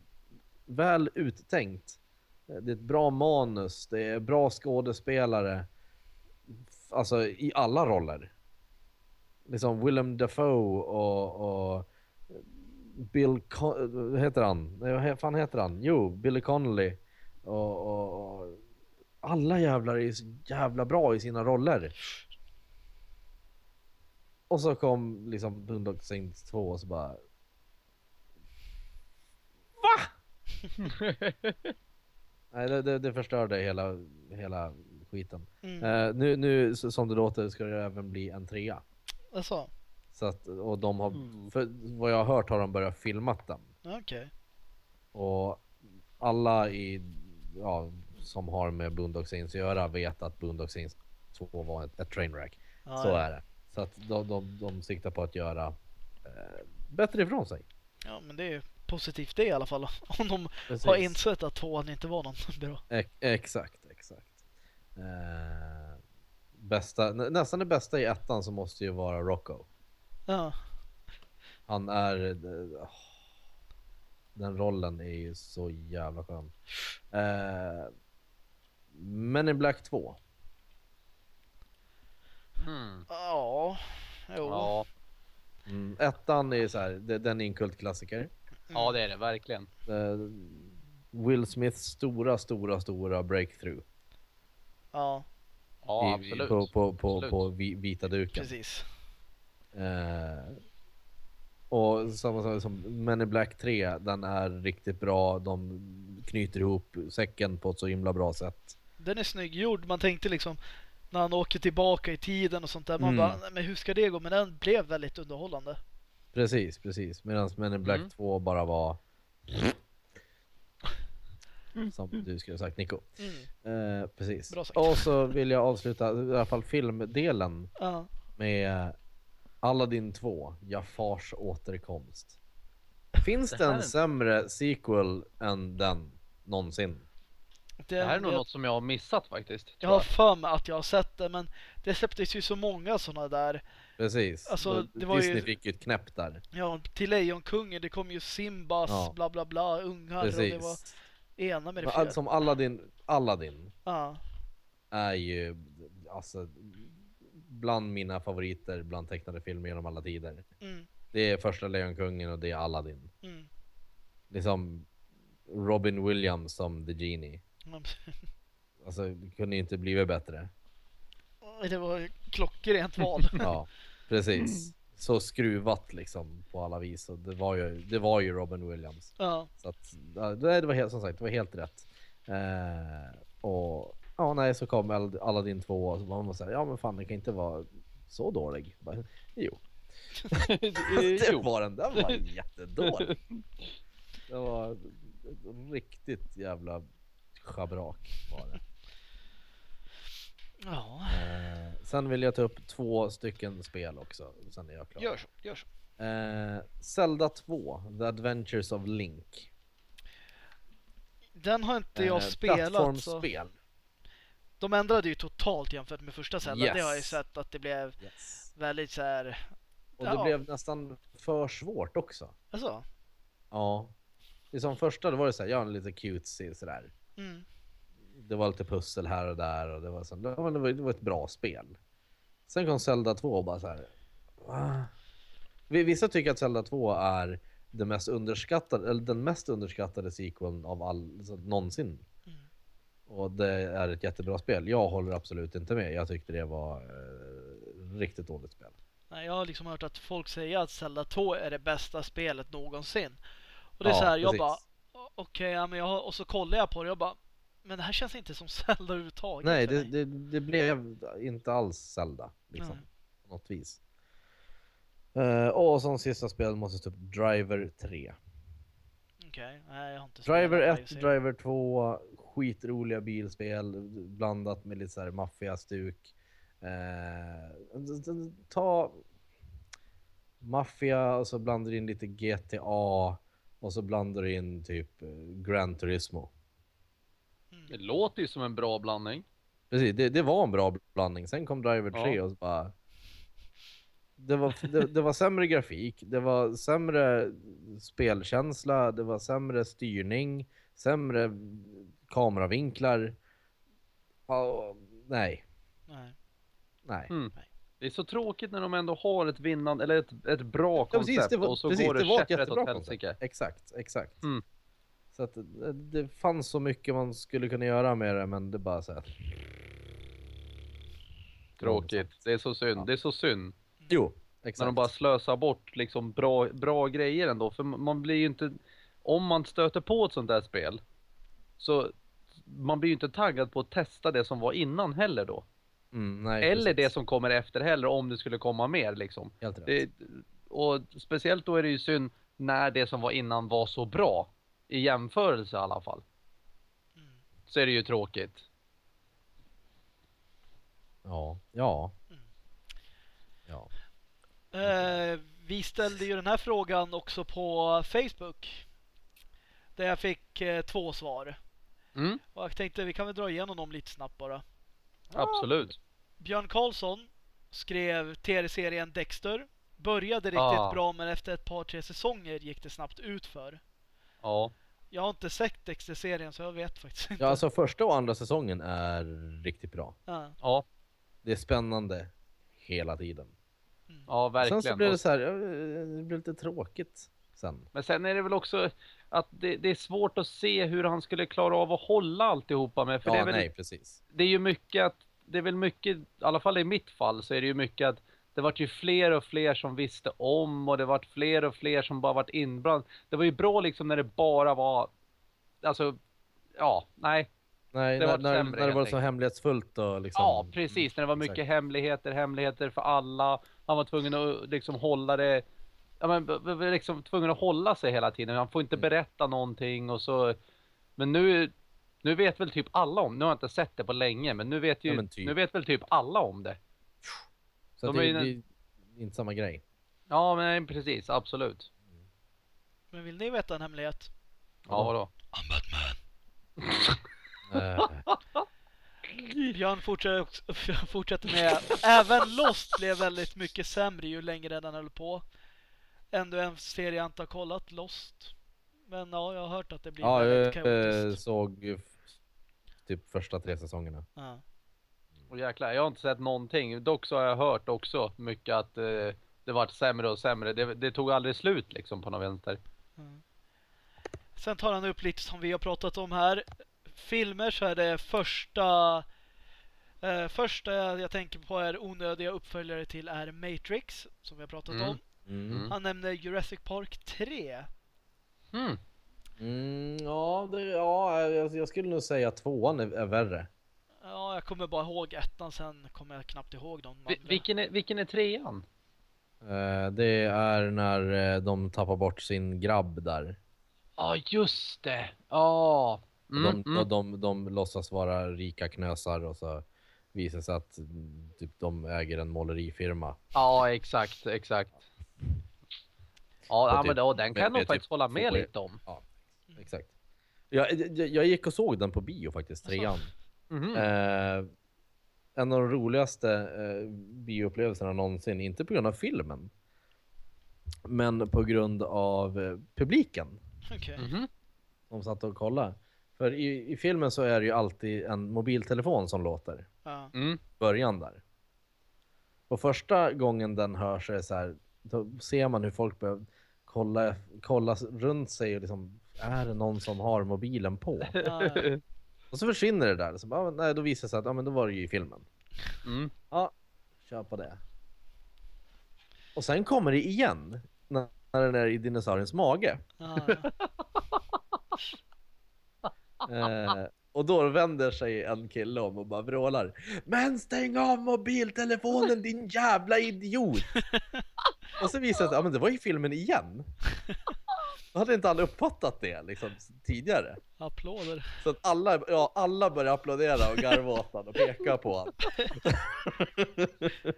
väl uttänkt. Eh, det är ett bra manus, det är bra skådespelare. Alltså i alla roller. Liksom Willem Dafoe och, och Bill, Con- vad heter han? Nej, vad fan heter han? Jo, Billy Connolly. Och, och, och alla jävlar är så jävla bra i sina roller. Och så kom liksom Boondock Saints 2 och så bara... Nej, det, det, det förstörde hela, hela skiten. Mm. Eh, nu, nu som det låter ska det även bli en trea. Alltså, Så att, och de har, Mm. för vad jag har hört har de börjat filma den. okej. Och alla i, ja, som har med Boondock Saints att göra vet att Boondock Saints 2 var ett, ett trainwreck. Ja, Så ja. är det. Så att de, de, de siktar på att göra eh, bättre ifrån sig. Ja, men det är ju positivt det i alla fall. Om de Precis. har insett att tvåan inte var någon bra. Ex- exakt, exakt. Eh, bästa, nä, nästan det bästa i ettan så måste ju vara Rocco. Ja, Han är... åh, Den rollen är ju så jävla skön. Eh, Men in Black 2. Mm. ja, jo. Ja. Mm, ettan är så här, den är en kultklassiker. ja, det är det verkligen. Eh, Will Smiths stora, stora, stora breakthrough. Ja, Ja, i, absolut. På, på, på, Absolut. på vi- vita duken. precis. Eh, och samma sak som Men in Black 3, den är riktigt bra. De knyter ihop säcken på ett så himla bra sätt. Den är snygg gjord. Man tänkte liksom när han åker tillbaka i tiden och sånt där. Man Mm. bara, "Nej, men hur ska det gå? Men den blev väldigt underhållande. Precis, precis. Medan Men in Black Mm. 2 bara var... Som du skulle ha sagt Nico. Mm. Eh, precis. Och så vill jag avsluta, i alla fall filmdelen, Ja. med Aladdin 2, Jafars återkomst. Finns Det det en sämre sequel än den någonsin? Det här är nog jag, något som jag har missat faktiskt. jag har för mig att jag har sett det, men det släpptes ju så många sådana där. Precis. Alltså, Och det var Disney ju- fick ju ett knäpp där. Ja, till Lejonkungen, det kom ju Simbas, Ja. bla bla bla, ungar och det Precis. var ena med det fjärde. Som Aladdin, Aladdin Ja, är ju alltså bland mina favoriter bland tecknade filmer genom alla tider. mm, Det är första Lejonkungen och det är Aladdin. mm. Liksom Robin Williams som The Genie. Alltså det kunde ju inte blivit bättre. Det var klockrent val. Ja, precis. Så skruvat liksom på alla vis. Och det var ju, det var ju Robin Williams. Ja, Så att, det var helt, som sagt, det var helt rätt. Eh, och ja, nej, så kom Al- Aladdin 2 och så var man så här, ja men fan det kan inte vara så dålig. Bara, jo, det var den, den var jättedålig. Det var riktigt jävla schabrak var det. Ja, Eh, sen vill jag ta upp två stycken spel också. Sen är jag klar. gör så. Gör så. Eh, Zelda 2, The Adventures of Link. Den har inte jag Eh, spelat. Så. Plattformsspel. De ändrade ju totalt jämfört med första Zelda. Det har jag ju Yes. sett att det blev Yes. väldigt så här. Och det Ja. blev nästan för svårt också. Alltså. Ja. Det som första, då var det så här, ja, lite cutesy sådär. Mm. Det var lite pussel här och där och det var, så, det var, det var, det var ett bra spel. Sen kom Zelda 2 och bara så här. Va? Vi- Vissa tycker att Zelda 2 är det mest underskattade, eller den mest underskattade sequeln av all, så, någonsin. Mm. Och det är ett jättebra spel. Jag håller absolut inte med. Jag tyckte det var eh, riktigt dåligt spel. Nej, jag har liksom hört att folk säger att Zelda 2 är det bästa spelet någonsin. Och det är Ja, så här, jag precis. bara "O- okej, ja, men jag har, och så kollar jag på det och jag bara men det här känns inte som Zelda överhuvudtaget. Nej, det, mig." det, det blev inte alls Zelda. Liksom, Nej. på något vis. Eh, och som sista spel måste ta upp Driver 3. Okej, nej jag har inte Driver spelat 1, det, Driver 2, skitroliga bilspel blandat med lite såhär maffiastuk. Eh, d- d- ta maffia och så blandar in lite GTA och så blandar du in typ eh, Gran Turismo. Mm. Det låter ju som en bra blandning. Precis, det, det var en bra blandning. Sen kom Driver 3 Ja. och så bara... Det var, det, det var sämre grafik, det var sämre spelkänsla, det var sämre styrning, sämre kameravinklar. Ja, nej, Nej. nej. Mm. Det är så tråkigt när de ändå har ett vinnande, eller ett, ett bra koncept precis, det var, och så precis, går det, det käpprätt åt helsike. Exakt, exakt. Mm. Så att det, det fanns så mycket man skulle kunna göra med det, men det bara så här. Tråkigt. Det är så synd. Ja. Det är så synd. Jo, När exakt. de bara slösar bort liksom bra, bra grejer ändå. För man blir ju inte, om man stöter på ett sånt där spel, så man blir ju inte taggad på att testa det som var innan heller då. Mm, nej, Eller det precis. som kommer efter heller, om det skulle komma mer liksom. Helt rätt. Det, och speciellt då är det ju synd när det som var innan var så bra. I jämförelse i alla fall. Mm. Så är det ju tråkigt. Ja, ja. Mm. Ja. Eh, vi ställde ju den här frågan också på Facebook. Där jag fick eh, två svar. Mm, Och jag tänkte vi kan väl dra igenom dem lite snabbt bara. Absolut. Björn Karlsson skrev tv-serien Dexter. Började riktigt Ah. bra men efter ett par tre säsonger gick det snabbt utför. Ja. Jag har inte sett Dexter-serien så jag vet faktiskt inte. Ja, alltså första och andra säsongen är riktigt bra. Ja. Ja, Det är spännande hela tiden. ja verkligen. Sen så blir det så här, ja, det blir lite tråkigt sen. Men sen är det väl också att det, det är svårt att se hur han skulle klara av att hålla alltihopa med. För det, Ja, är väl, nej, precis. det är ju mycket att, det är väl mycket, i alla fall i mitt fall så är det ju mycket att det vart ju fler och fler som visste om och det vart fler och fler som bara vart inblandade. Det var ju bra liksom när det bara var, alltså, ja, nej. Nej, Det när, när, sämre, när det var så hemlighetsfullt och liksom... Ja, precis. När det var mycket Exakt. hemligheter, hemligheter för alla. Han var tvungen att liksom hålla det, ja men liksom tvungen att hålla sig hela tiden. Han får inte Mm. berätta någonting och så. Men nu, nu vet väl typ alla om, nu har jag inte sett det på länge, men nu vet ju, Ja, typ. nu vet väl typ alla om det. Så de det, är det ju- är inte samma grej. Ja, men precis, absolut. Men vill ni veta en hemlighet? Ja, vadå? I'm Batman. Eh, Björn fortsätter, också, fortsätter med Även Lost blev väldigt mycket sämre ju längre den höll på. Ändå en serie jag inte har kollat, Lost. Men ja, jag har hört att det blir ja, väldigt jag eh, kaotiskt. såg ju f- typ första tre säsongerna. Ja. Och jäklar, jag har inte sett någonting. Dock så har jag hört också mycket att eh, det vart sämre och sämre. Det, det tog aldrig slut liksom på något vänster. Mm. Sen tar han upp lite som vi har pratat om här. Filmer så är det första eh, första jag tänker på är onödiga uppföljare till är Matrix som vi har pratat Mm. om. Mm. Mm. Han nämner Jurassic Park 3. Mm. Mm, ja, det, ja jag, jag skulle nog säga att tvåan är, är värre. Ja, jag kommer bara ihåg ettan, sen kommer jag knappt ihåg de Vi-. Vilken är, vilken är trean? Eh, det är när eh, de tappar bort sin grabb där. Ja, just det. Ja. Och Mm, de, mm. de, de låtsas vara rika knösar och så visar sig att mm, typ, de äger en målerifirma. Ja, exakt, exakt. Ja, ja typ- men då, den kan jag nog faktiskt typ hålla med två- lite om. Exakt. Jag, jag, jag gick och såg den på bio faktiskt, trean. Mhm. Eh, en av de roligaste eh, bioupplevelserna någonsin, inte på grund av filmen. Men på grund av eh, publiken. Okej. Mhm. De satt och kollade. För i, i filmen så är det ju alltid en mobiltelefon som låter. Ja. Mm. Början där. Och första gången den hörs är det så här, då ser man hur folk börjar kolla, kolla runt sig och liksom, är det någon som har mobilen på? Ja, ja. Och så försvinner det där. Så bara, nej, då visar det sig att ja, men då var det ju i filmen. Mm. Ja, kör på det. Och sen kommer det igen. När när den är i dinosauriens mage. Ja, ja. Eh, och då vänder sig en kille om och bara vrålar. Men stäng av mobiltelefonen din jävla idiot! och så visar det sig, ja men det var i filmen igen. Då hade inte alla uppfattat det liksom tidigare. Applåder. Så att alla, ja, alla börjar applådera och garva åt honom och peka på honom.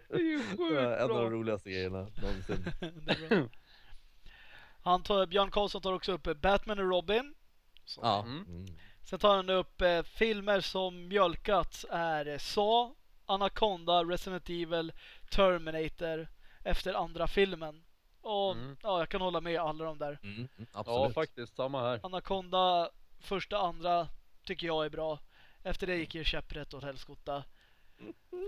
Det är ju Det är en av de sjukt bra. roligaste grejerna någonsin. det är bra. Han tar, Björn Karlsson tar också upp eh, Batman och Robin. Så. Ja. Mm. Mm. Sen tar han upp eh, filmer som mjölkats är eh, Saw, Anaconda, Resident Evil, Terminator efter andra filmen. Och Mm. ja, jag kan hålla med alla de där. Mm. Ja, Absolut. faktiskt. Samma här. Anaconda, första, andra tycker jag är bra. Efter det gick ju käpprätt åt helskotta.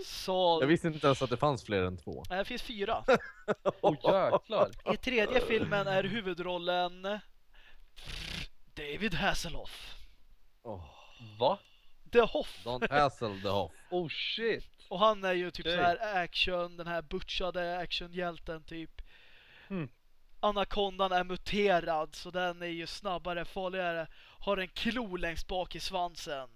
Så... Jag visste inte ens att det fanns fler än två. Nej, det finns fyra. Åh jäklar. I tredje filmen är huvudrollen David Hasselhoff. Oh. Va? The Hoff. Don Hassel the Hoff. Oh shit. Och han är ju typ Okej. så här action, den här butchade actionhjälten typ. Mm. Anacondan är muterad så den är ju snabbare, farligare. Har en klo längst bak i svansen.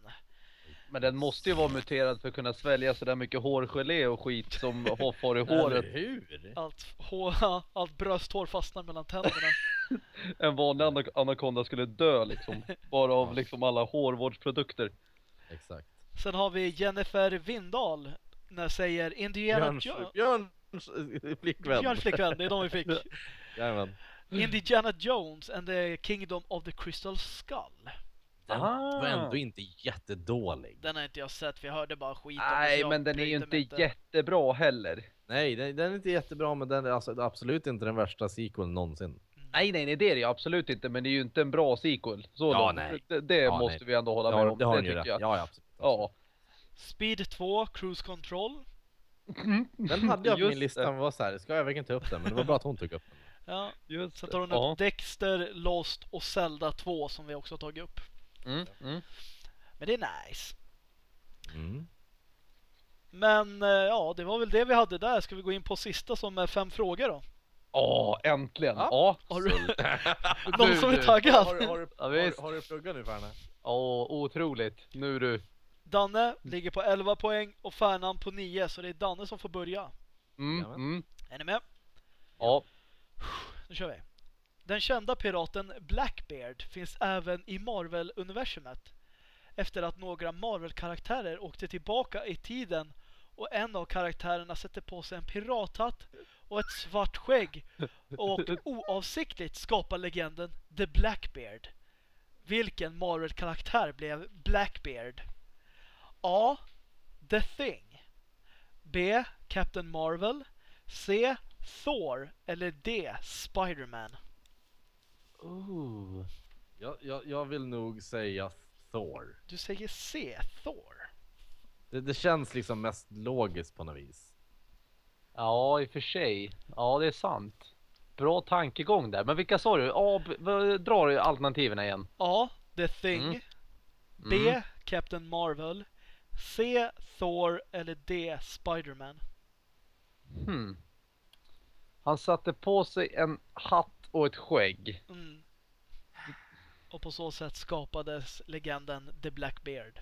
Men den måste ju vara muterad för att kunna svälja sådär mycket hårgelé och skit som Hoff har i håret. hur? Allt, hår, allt brösthår fastnar mellan tänderna. En vanlig ana- anakonda skulle dö liksom. Bara av liksom alla hårvårdsprodukter. Exakt. Sen har vi Jennifer Windahl. När jag säger Indiana Jones. Björns flickvän. Björns flickvän, det är de vi fick. Jajamän. Indiana Jones and the Kingdom of the Crystal Skull. Den Ah. var ändå inte jättedålig. Den har inte jag sett, vi hörde bara skit om Nej men den är ju inte jättebra heller. Nej, den, den är inte jättebra men den är alltså absolut inte den värsta sequeln någonsin. Nej nej nej det är det ju absolut inte men det är ju inte en bra sequel. Så Ja, långt. nej. Det, det Ja, måste nej. vi ändå hålla med om. det har det ni ju tycker jag. Ja, ja, absolut. Ja. Speed 2, Cruise Control. Den hade jag på Just min lista det. men var så här, ska jag verkligen ta upp den? Men det var bra att hon tog upp den. Ja. Just Sen tar hon Ja. upp Dexter, Lost och Zelda 2 som vi också har tagit upp. Mm, mm. Men det är nice. Mm. Men eh, ja, det var väl det vi hade där. Ska vi gå in på sista som är fem frågor då? Åh, äntligen! Ja. Har du någon som är taggad? Har, du- har, Ja, har, visst. du- har du pluggat nu Färna? Åh, otroligt. Nu du. Danne ligger på 11 poäng och Färnan på 9 så det är Danne som får börja. Mm, mm. Är ni med? Ja. Nu kör vi. Den kända piraten Blackbeard finns även i Marvel-universumet. Efter att några Marvel-karaktärer åkte tillbaka i tiden och en av karaktärerna sätter på sig en pirathatt och ett svart skägg och oavsiktligt skapar legenden The Blackbeard. Vilken Marvel-karaktär blev Blackbeard? A. The Thing B. Captain Marvel C. Thor eller D. Spiderman. Ooh. Jag, jag, jag vill nog säga Thor. Du säger C. Thor. Det, det känns liksom mest logiskt på något vis. Ja, i och för sig. Ja, det är sant. Bra tankegång där. Men vilka sa du? A, B, vad- drar du alternativen igen? A. The Thing Mm. B. Mm. Captain Marvel C. Thor eller D. Spiderman. Hmm. Han satte på sig en hatt och ett skägg. Mm. Och på så sätt skapades legenden The Blackbeard.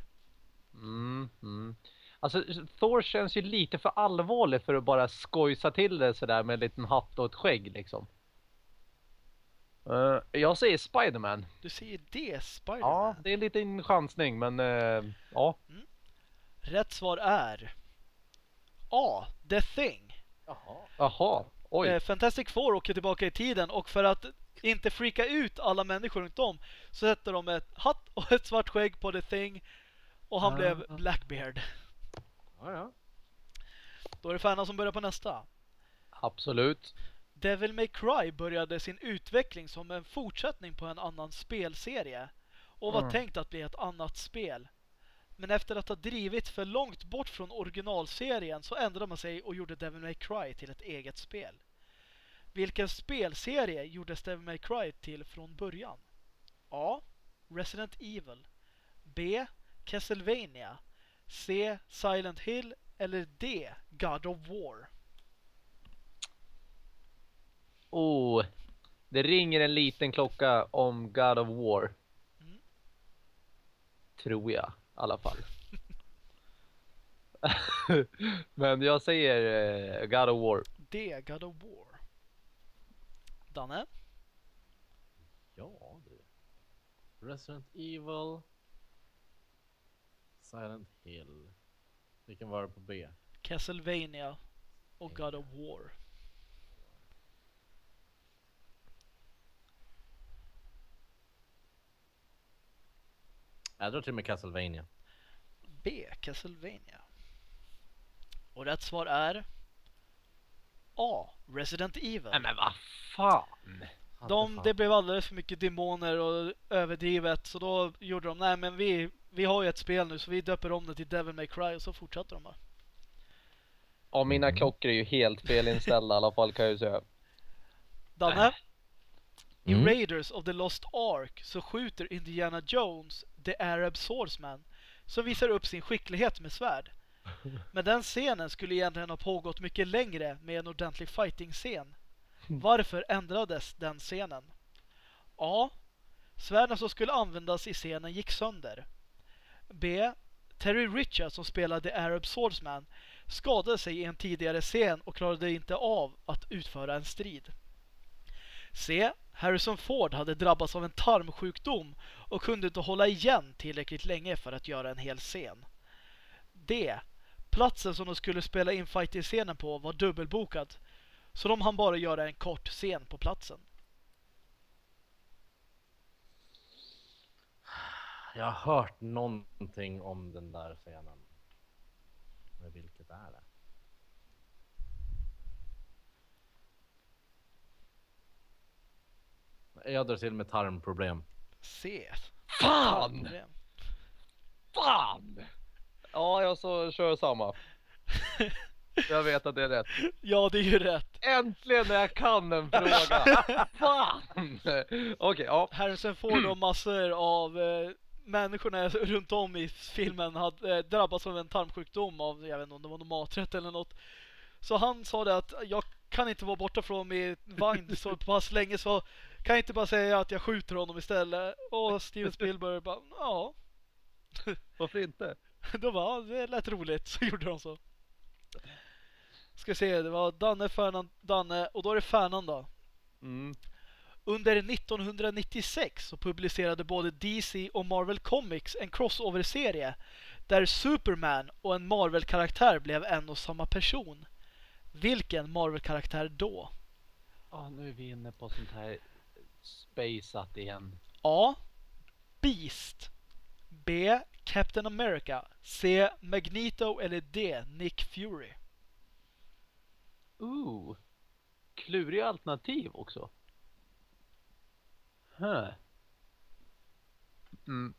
Mm, mm. Alltså Thor känns ju lite för allvarlig för att bara skojsa till det sådär med en liten hatt och ett skägg liksom. Eh, jag säger Spiderman. Du säger det, Spiderman. Ja, det är en liten chansning men eh, ja. Rätt svar är A. The Thing. Jaha, oj. Eh, Fantastic Four åker tillbaka i tiden och för att inte freaka ut alla människor runt om så sätter de ett hatt och ett svart skägg på The Thing och han Ah. blev Blackbeard. Ja, ja. Då är det Färnan som börjar på nästa. Absolut. Devil May Cry började sin utveckling som en fortsättning på en annan spelserie och var Mm. tänkt att bli ett annat spel. Men efter att ha drivit för långt bort från originalserien så ändrade man sig och gjorde Devil May Cry till ett eget spel. Vilken spelserie gjordes Devil May Cry till från början? A. Resident Evil B. Castlevania C. Silent Hill eller D. God of War Oh, det ringer en liten klocka om God of War. Mm. Tror jag i alla fall. Men jag säger eh, God of War. D. God of War Danne? Ja, du. Resident Evil. Silent Hill. Vilken var det på B? Castlevania och God of War. Jag drar till med Castlevania. B. Castlevania. Och rätt svar är A. Resident Evil. Nej men vad fan. De, det blev alldeles för mycket demoner och överdrivet så då gjorde de, nej men vi, vi har ju ett spel nu så vi döper om det till Devil May Cry och så fortsätter de bara. Ja, mina klockor är ju helt felinställda i alla fall kan jag ju säga. Danne? I Mm. Raiders of the Lost Ark så skjuter Indiana Jones The Arab Swordsman som visar upp sin skicklighet med svärd. Men den scenen skulle egentligen ha pågått mycket längre med en ordentlig fighting-scen. Varför ändrades den scenen? A. Svärden som skulle användas i scenen gick sönder. B. Terry Richards som spelade The Arab Swordsman skadade sig i en tidigare scen och klarade inte av att utföra en strid. C. Harrison Ford hade drabbats av en tarmsjukdom och kunde inte hålla igen tillräckligt länge för att göra en hel scen. D. Platsen som de skulle spela in fighting-scenen på var dubbelbokad. Så de hann bara göra en kort scen på platsen. Jag har hört någonting om den där scenen. Men vilket är det? Jag drar till med tarmproblem. C. Fan! Tarmproblem. Fan! Ja, jag så kör samma. Jag vet att det är rätt. Ja, det är ju rätt. Äntligen när jag kan en fråga! Fan! Okej, ja. Harrison Ford och massor av eh, människorna runt om i filmen hade eh, drabbats av en tarmsjukdom av, jag vet inte om det var någon maträtt eller något. Så han sa det att jag kan inte vara borta från min vagn så pass länge så kan jag inte bara säga att jag skjuter honom istället. Och Steven Spielberg bara, ja, Varför inte? då var det lät roligt så gjorde de så. Ska se, det var Danne, Fernand, Danne och då är det Fernand då. Mm. Under 1996 så publicerade både DC och Marvel Comics en crossover-serie där Superman och en Marvel-karaktär blev en och samma person. Vilken Marvel-karaktär då? Ja, nu är vi inne på sånt här spaceat igen. A. Beast B. Captain America C. Magneto eller D. Nick Fury Ooh. Kluriga alternativ också. Huh. Mm.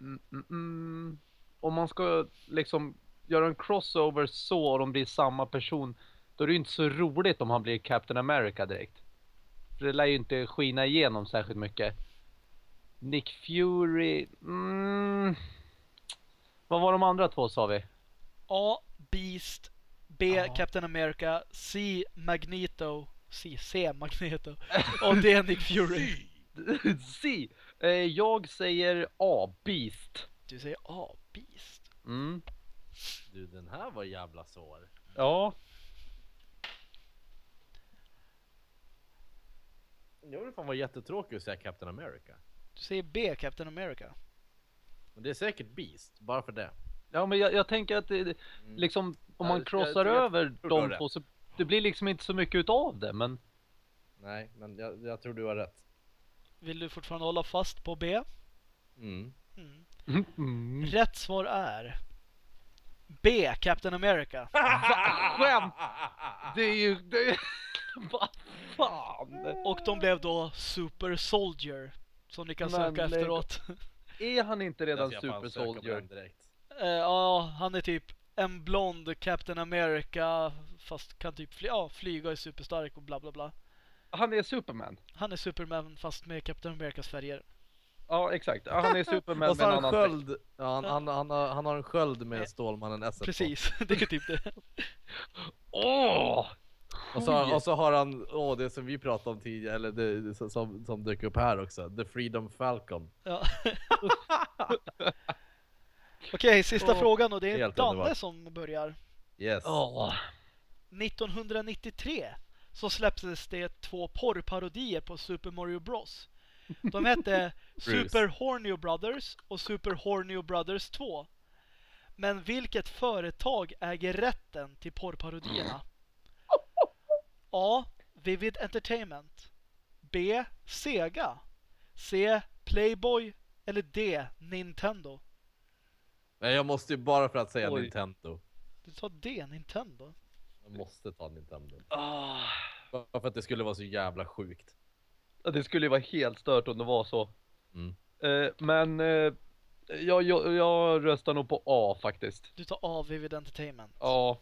Mm, mm, mm. Om man ska liksom göra en crossover så och de blir samma person. Då är det ju inte så roligt om han blir Captain America direkt. För det lär ju inte skina igenom särskilt mycket. Nick Fury. Mm. Vad var de andra två sa vi? A. Beast B. Ja. Captain America C. Magneto C. C. Magneto och D. Nick Fury C. Eh, jag säger A. Beast. Du säger A. Beast Mm. Du, den här var jävla svår. Ja. Jag vill fan vara jättetråkig att säga Captain America. Du säger B, Captain America. Men det är säkert Beast, bara för det. Ja men jag, jag tänker att det, det- liksom om Mm. Ja, man krossar jag- jag över de två så det blir liksom inte så mycket utav det men Nej, men jag, jag tror du har rätt. Vill du fortfarande hålla fast på B? Mm. Mm. mm. Rätt svar är B, Captain America. Skämt! Det är ju... Det är... Vad fan! Och de blev då Super Soldier. Som ni kan Men söka lägg- efteråt. Är han inte redan Jag Super Soldier? Eh, Ja, han är typ en blond Captain America. Fast kan typ fly- ja, flyga och är superstark och bla bla bla. Han är Superman. Han är Superman fast med Captain Americas färger. Ja exakt, han är Superman med en han annan sköld. Ja, han, han, han, har, han har en sköld med Stålmannen S. Precis, det är typ det. Åh! Och så, och så har han, åh det som vi pratade om tidigare, eller det, det som- som, dök upp här också, The Freedom Falcon. Ja. Okej, sista Åh, frågan och det är Danne underbart. som börjar. Yes. Åh! 1993 så släpptes det två porrparodier på Super Mario Bros. De hette Super Hornio Brothers och Super Hornio Brothers 2. Men vilket företag äger rätten till porrparodierna? A. Vivid Entertainment B. Sega C. Playboy eller D. Nintendo? Nej, jag måste ju bara för att säga Oj. Nintendo. Du sa D. Nintendo? Jag måste ta Nintendo. Ah. Bara för att det skulle vara så jävla sjukt. Ja, Det skulle ju vara helt stört om det var så. Mm. Eh, men eh, jag, jag, jag röstar nog på A faktiskt. Du tar A. Vivid Entertainment. Ja.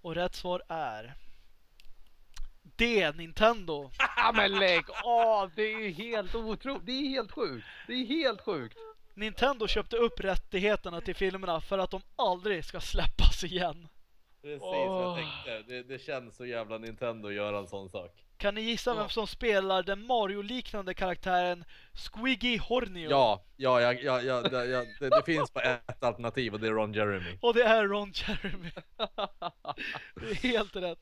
Och rätt svar är D. Nintendo. Ja men lägg av! Det är ju helt otroligt. Det är helt sjukt. Det är helt sjukt. Nintendo köpte upp rättigheterna till filmerna för att de aldrig ska släppas igen. Precis Åh. jag tänkte. Det, det känns så jävla Nintendo att göra en sån sak. Kan ni gissa vem som spelar den Mario-liknande karaktären Squiggy Hornio? Ja, ja, ja, ja, ja, det, ja det, det finns bara ett alternativ och det är Ron Jeremy. Och det är Ron Jeremy. Det är helt rätt.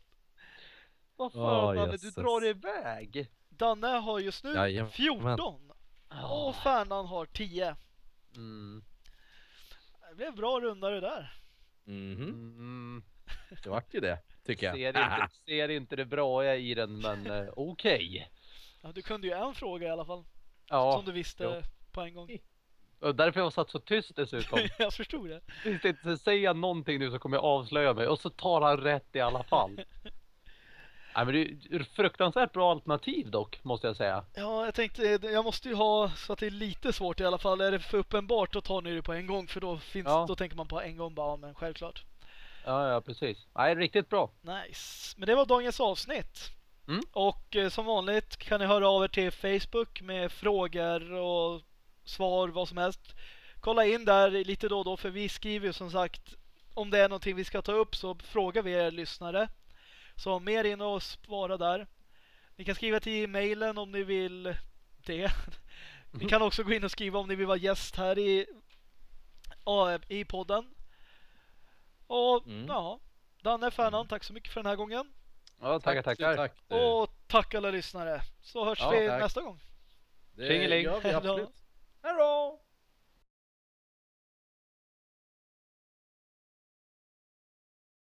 Vad fan Åh, Danne, du drar iväg. Danne har just nu Jajamän. 14. Och Färnan har 10. Mm. Det blev en bra runda det där. Mhm, Mm. det vart ju det, tycker jag. Ser, inte, ser inte det bra i den men eh, okej. Ja, du kunde ju en fråga i alla fall. Ja, som du visste ja. på en gång. och därför jag satt så tyst dessutom. jag förstod det. Visst inte säga någonting nu så kommer jag avslöja mig och så tar han rätt i alla fall. Nej men det är fruktansvärt bra alternativ dock, måste jag säga. Ja, jag tänkte, jag måste ju ha så att det är lite svårt i alla fall. Är det för uppenbart då tar ni det på en gång för då finns, Ja. då tänker man på en gång bara, ja, men självklart. Ja, ja precis. Nej, riktigt bra. Nice. Men det var dagens avsnitt. Mm. Och eh, som vanligt kan ni höra av er till Facebook med frågor och svar, vad som helst. Kolla in där lite då och då för vi skriver ju som sagt om det är någonting vi ska ta upp så frågar vi er lyssnare. Så mer in och svara där. Ni kan skriva till mejlen om ni vill det. Ni kan också gå in och skriva om ni vill vara gäst här i, i podden. Och Mm. ja, Danne Färnan, tack så mycket för den här gången. Ja, tackar, tackar. Tack. Och tack alla lyssnare. Så hörs Ja, vi tack. nästa gång. det Tjingeling. gör vi absolut. Hej då!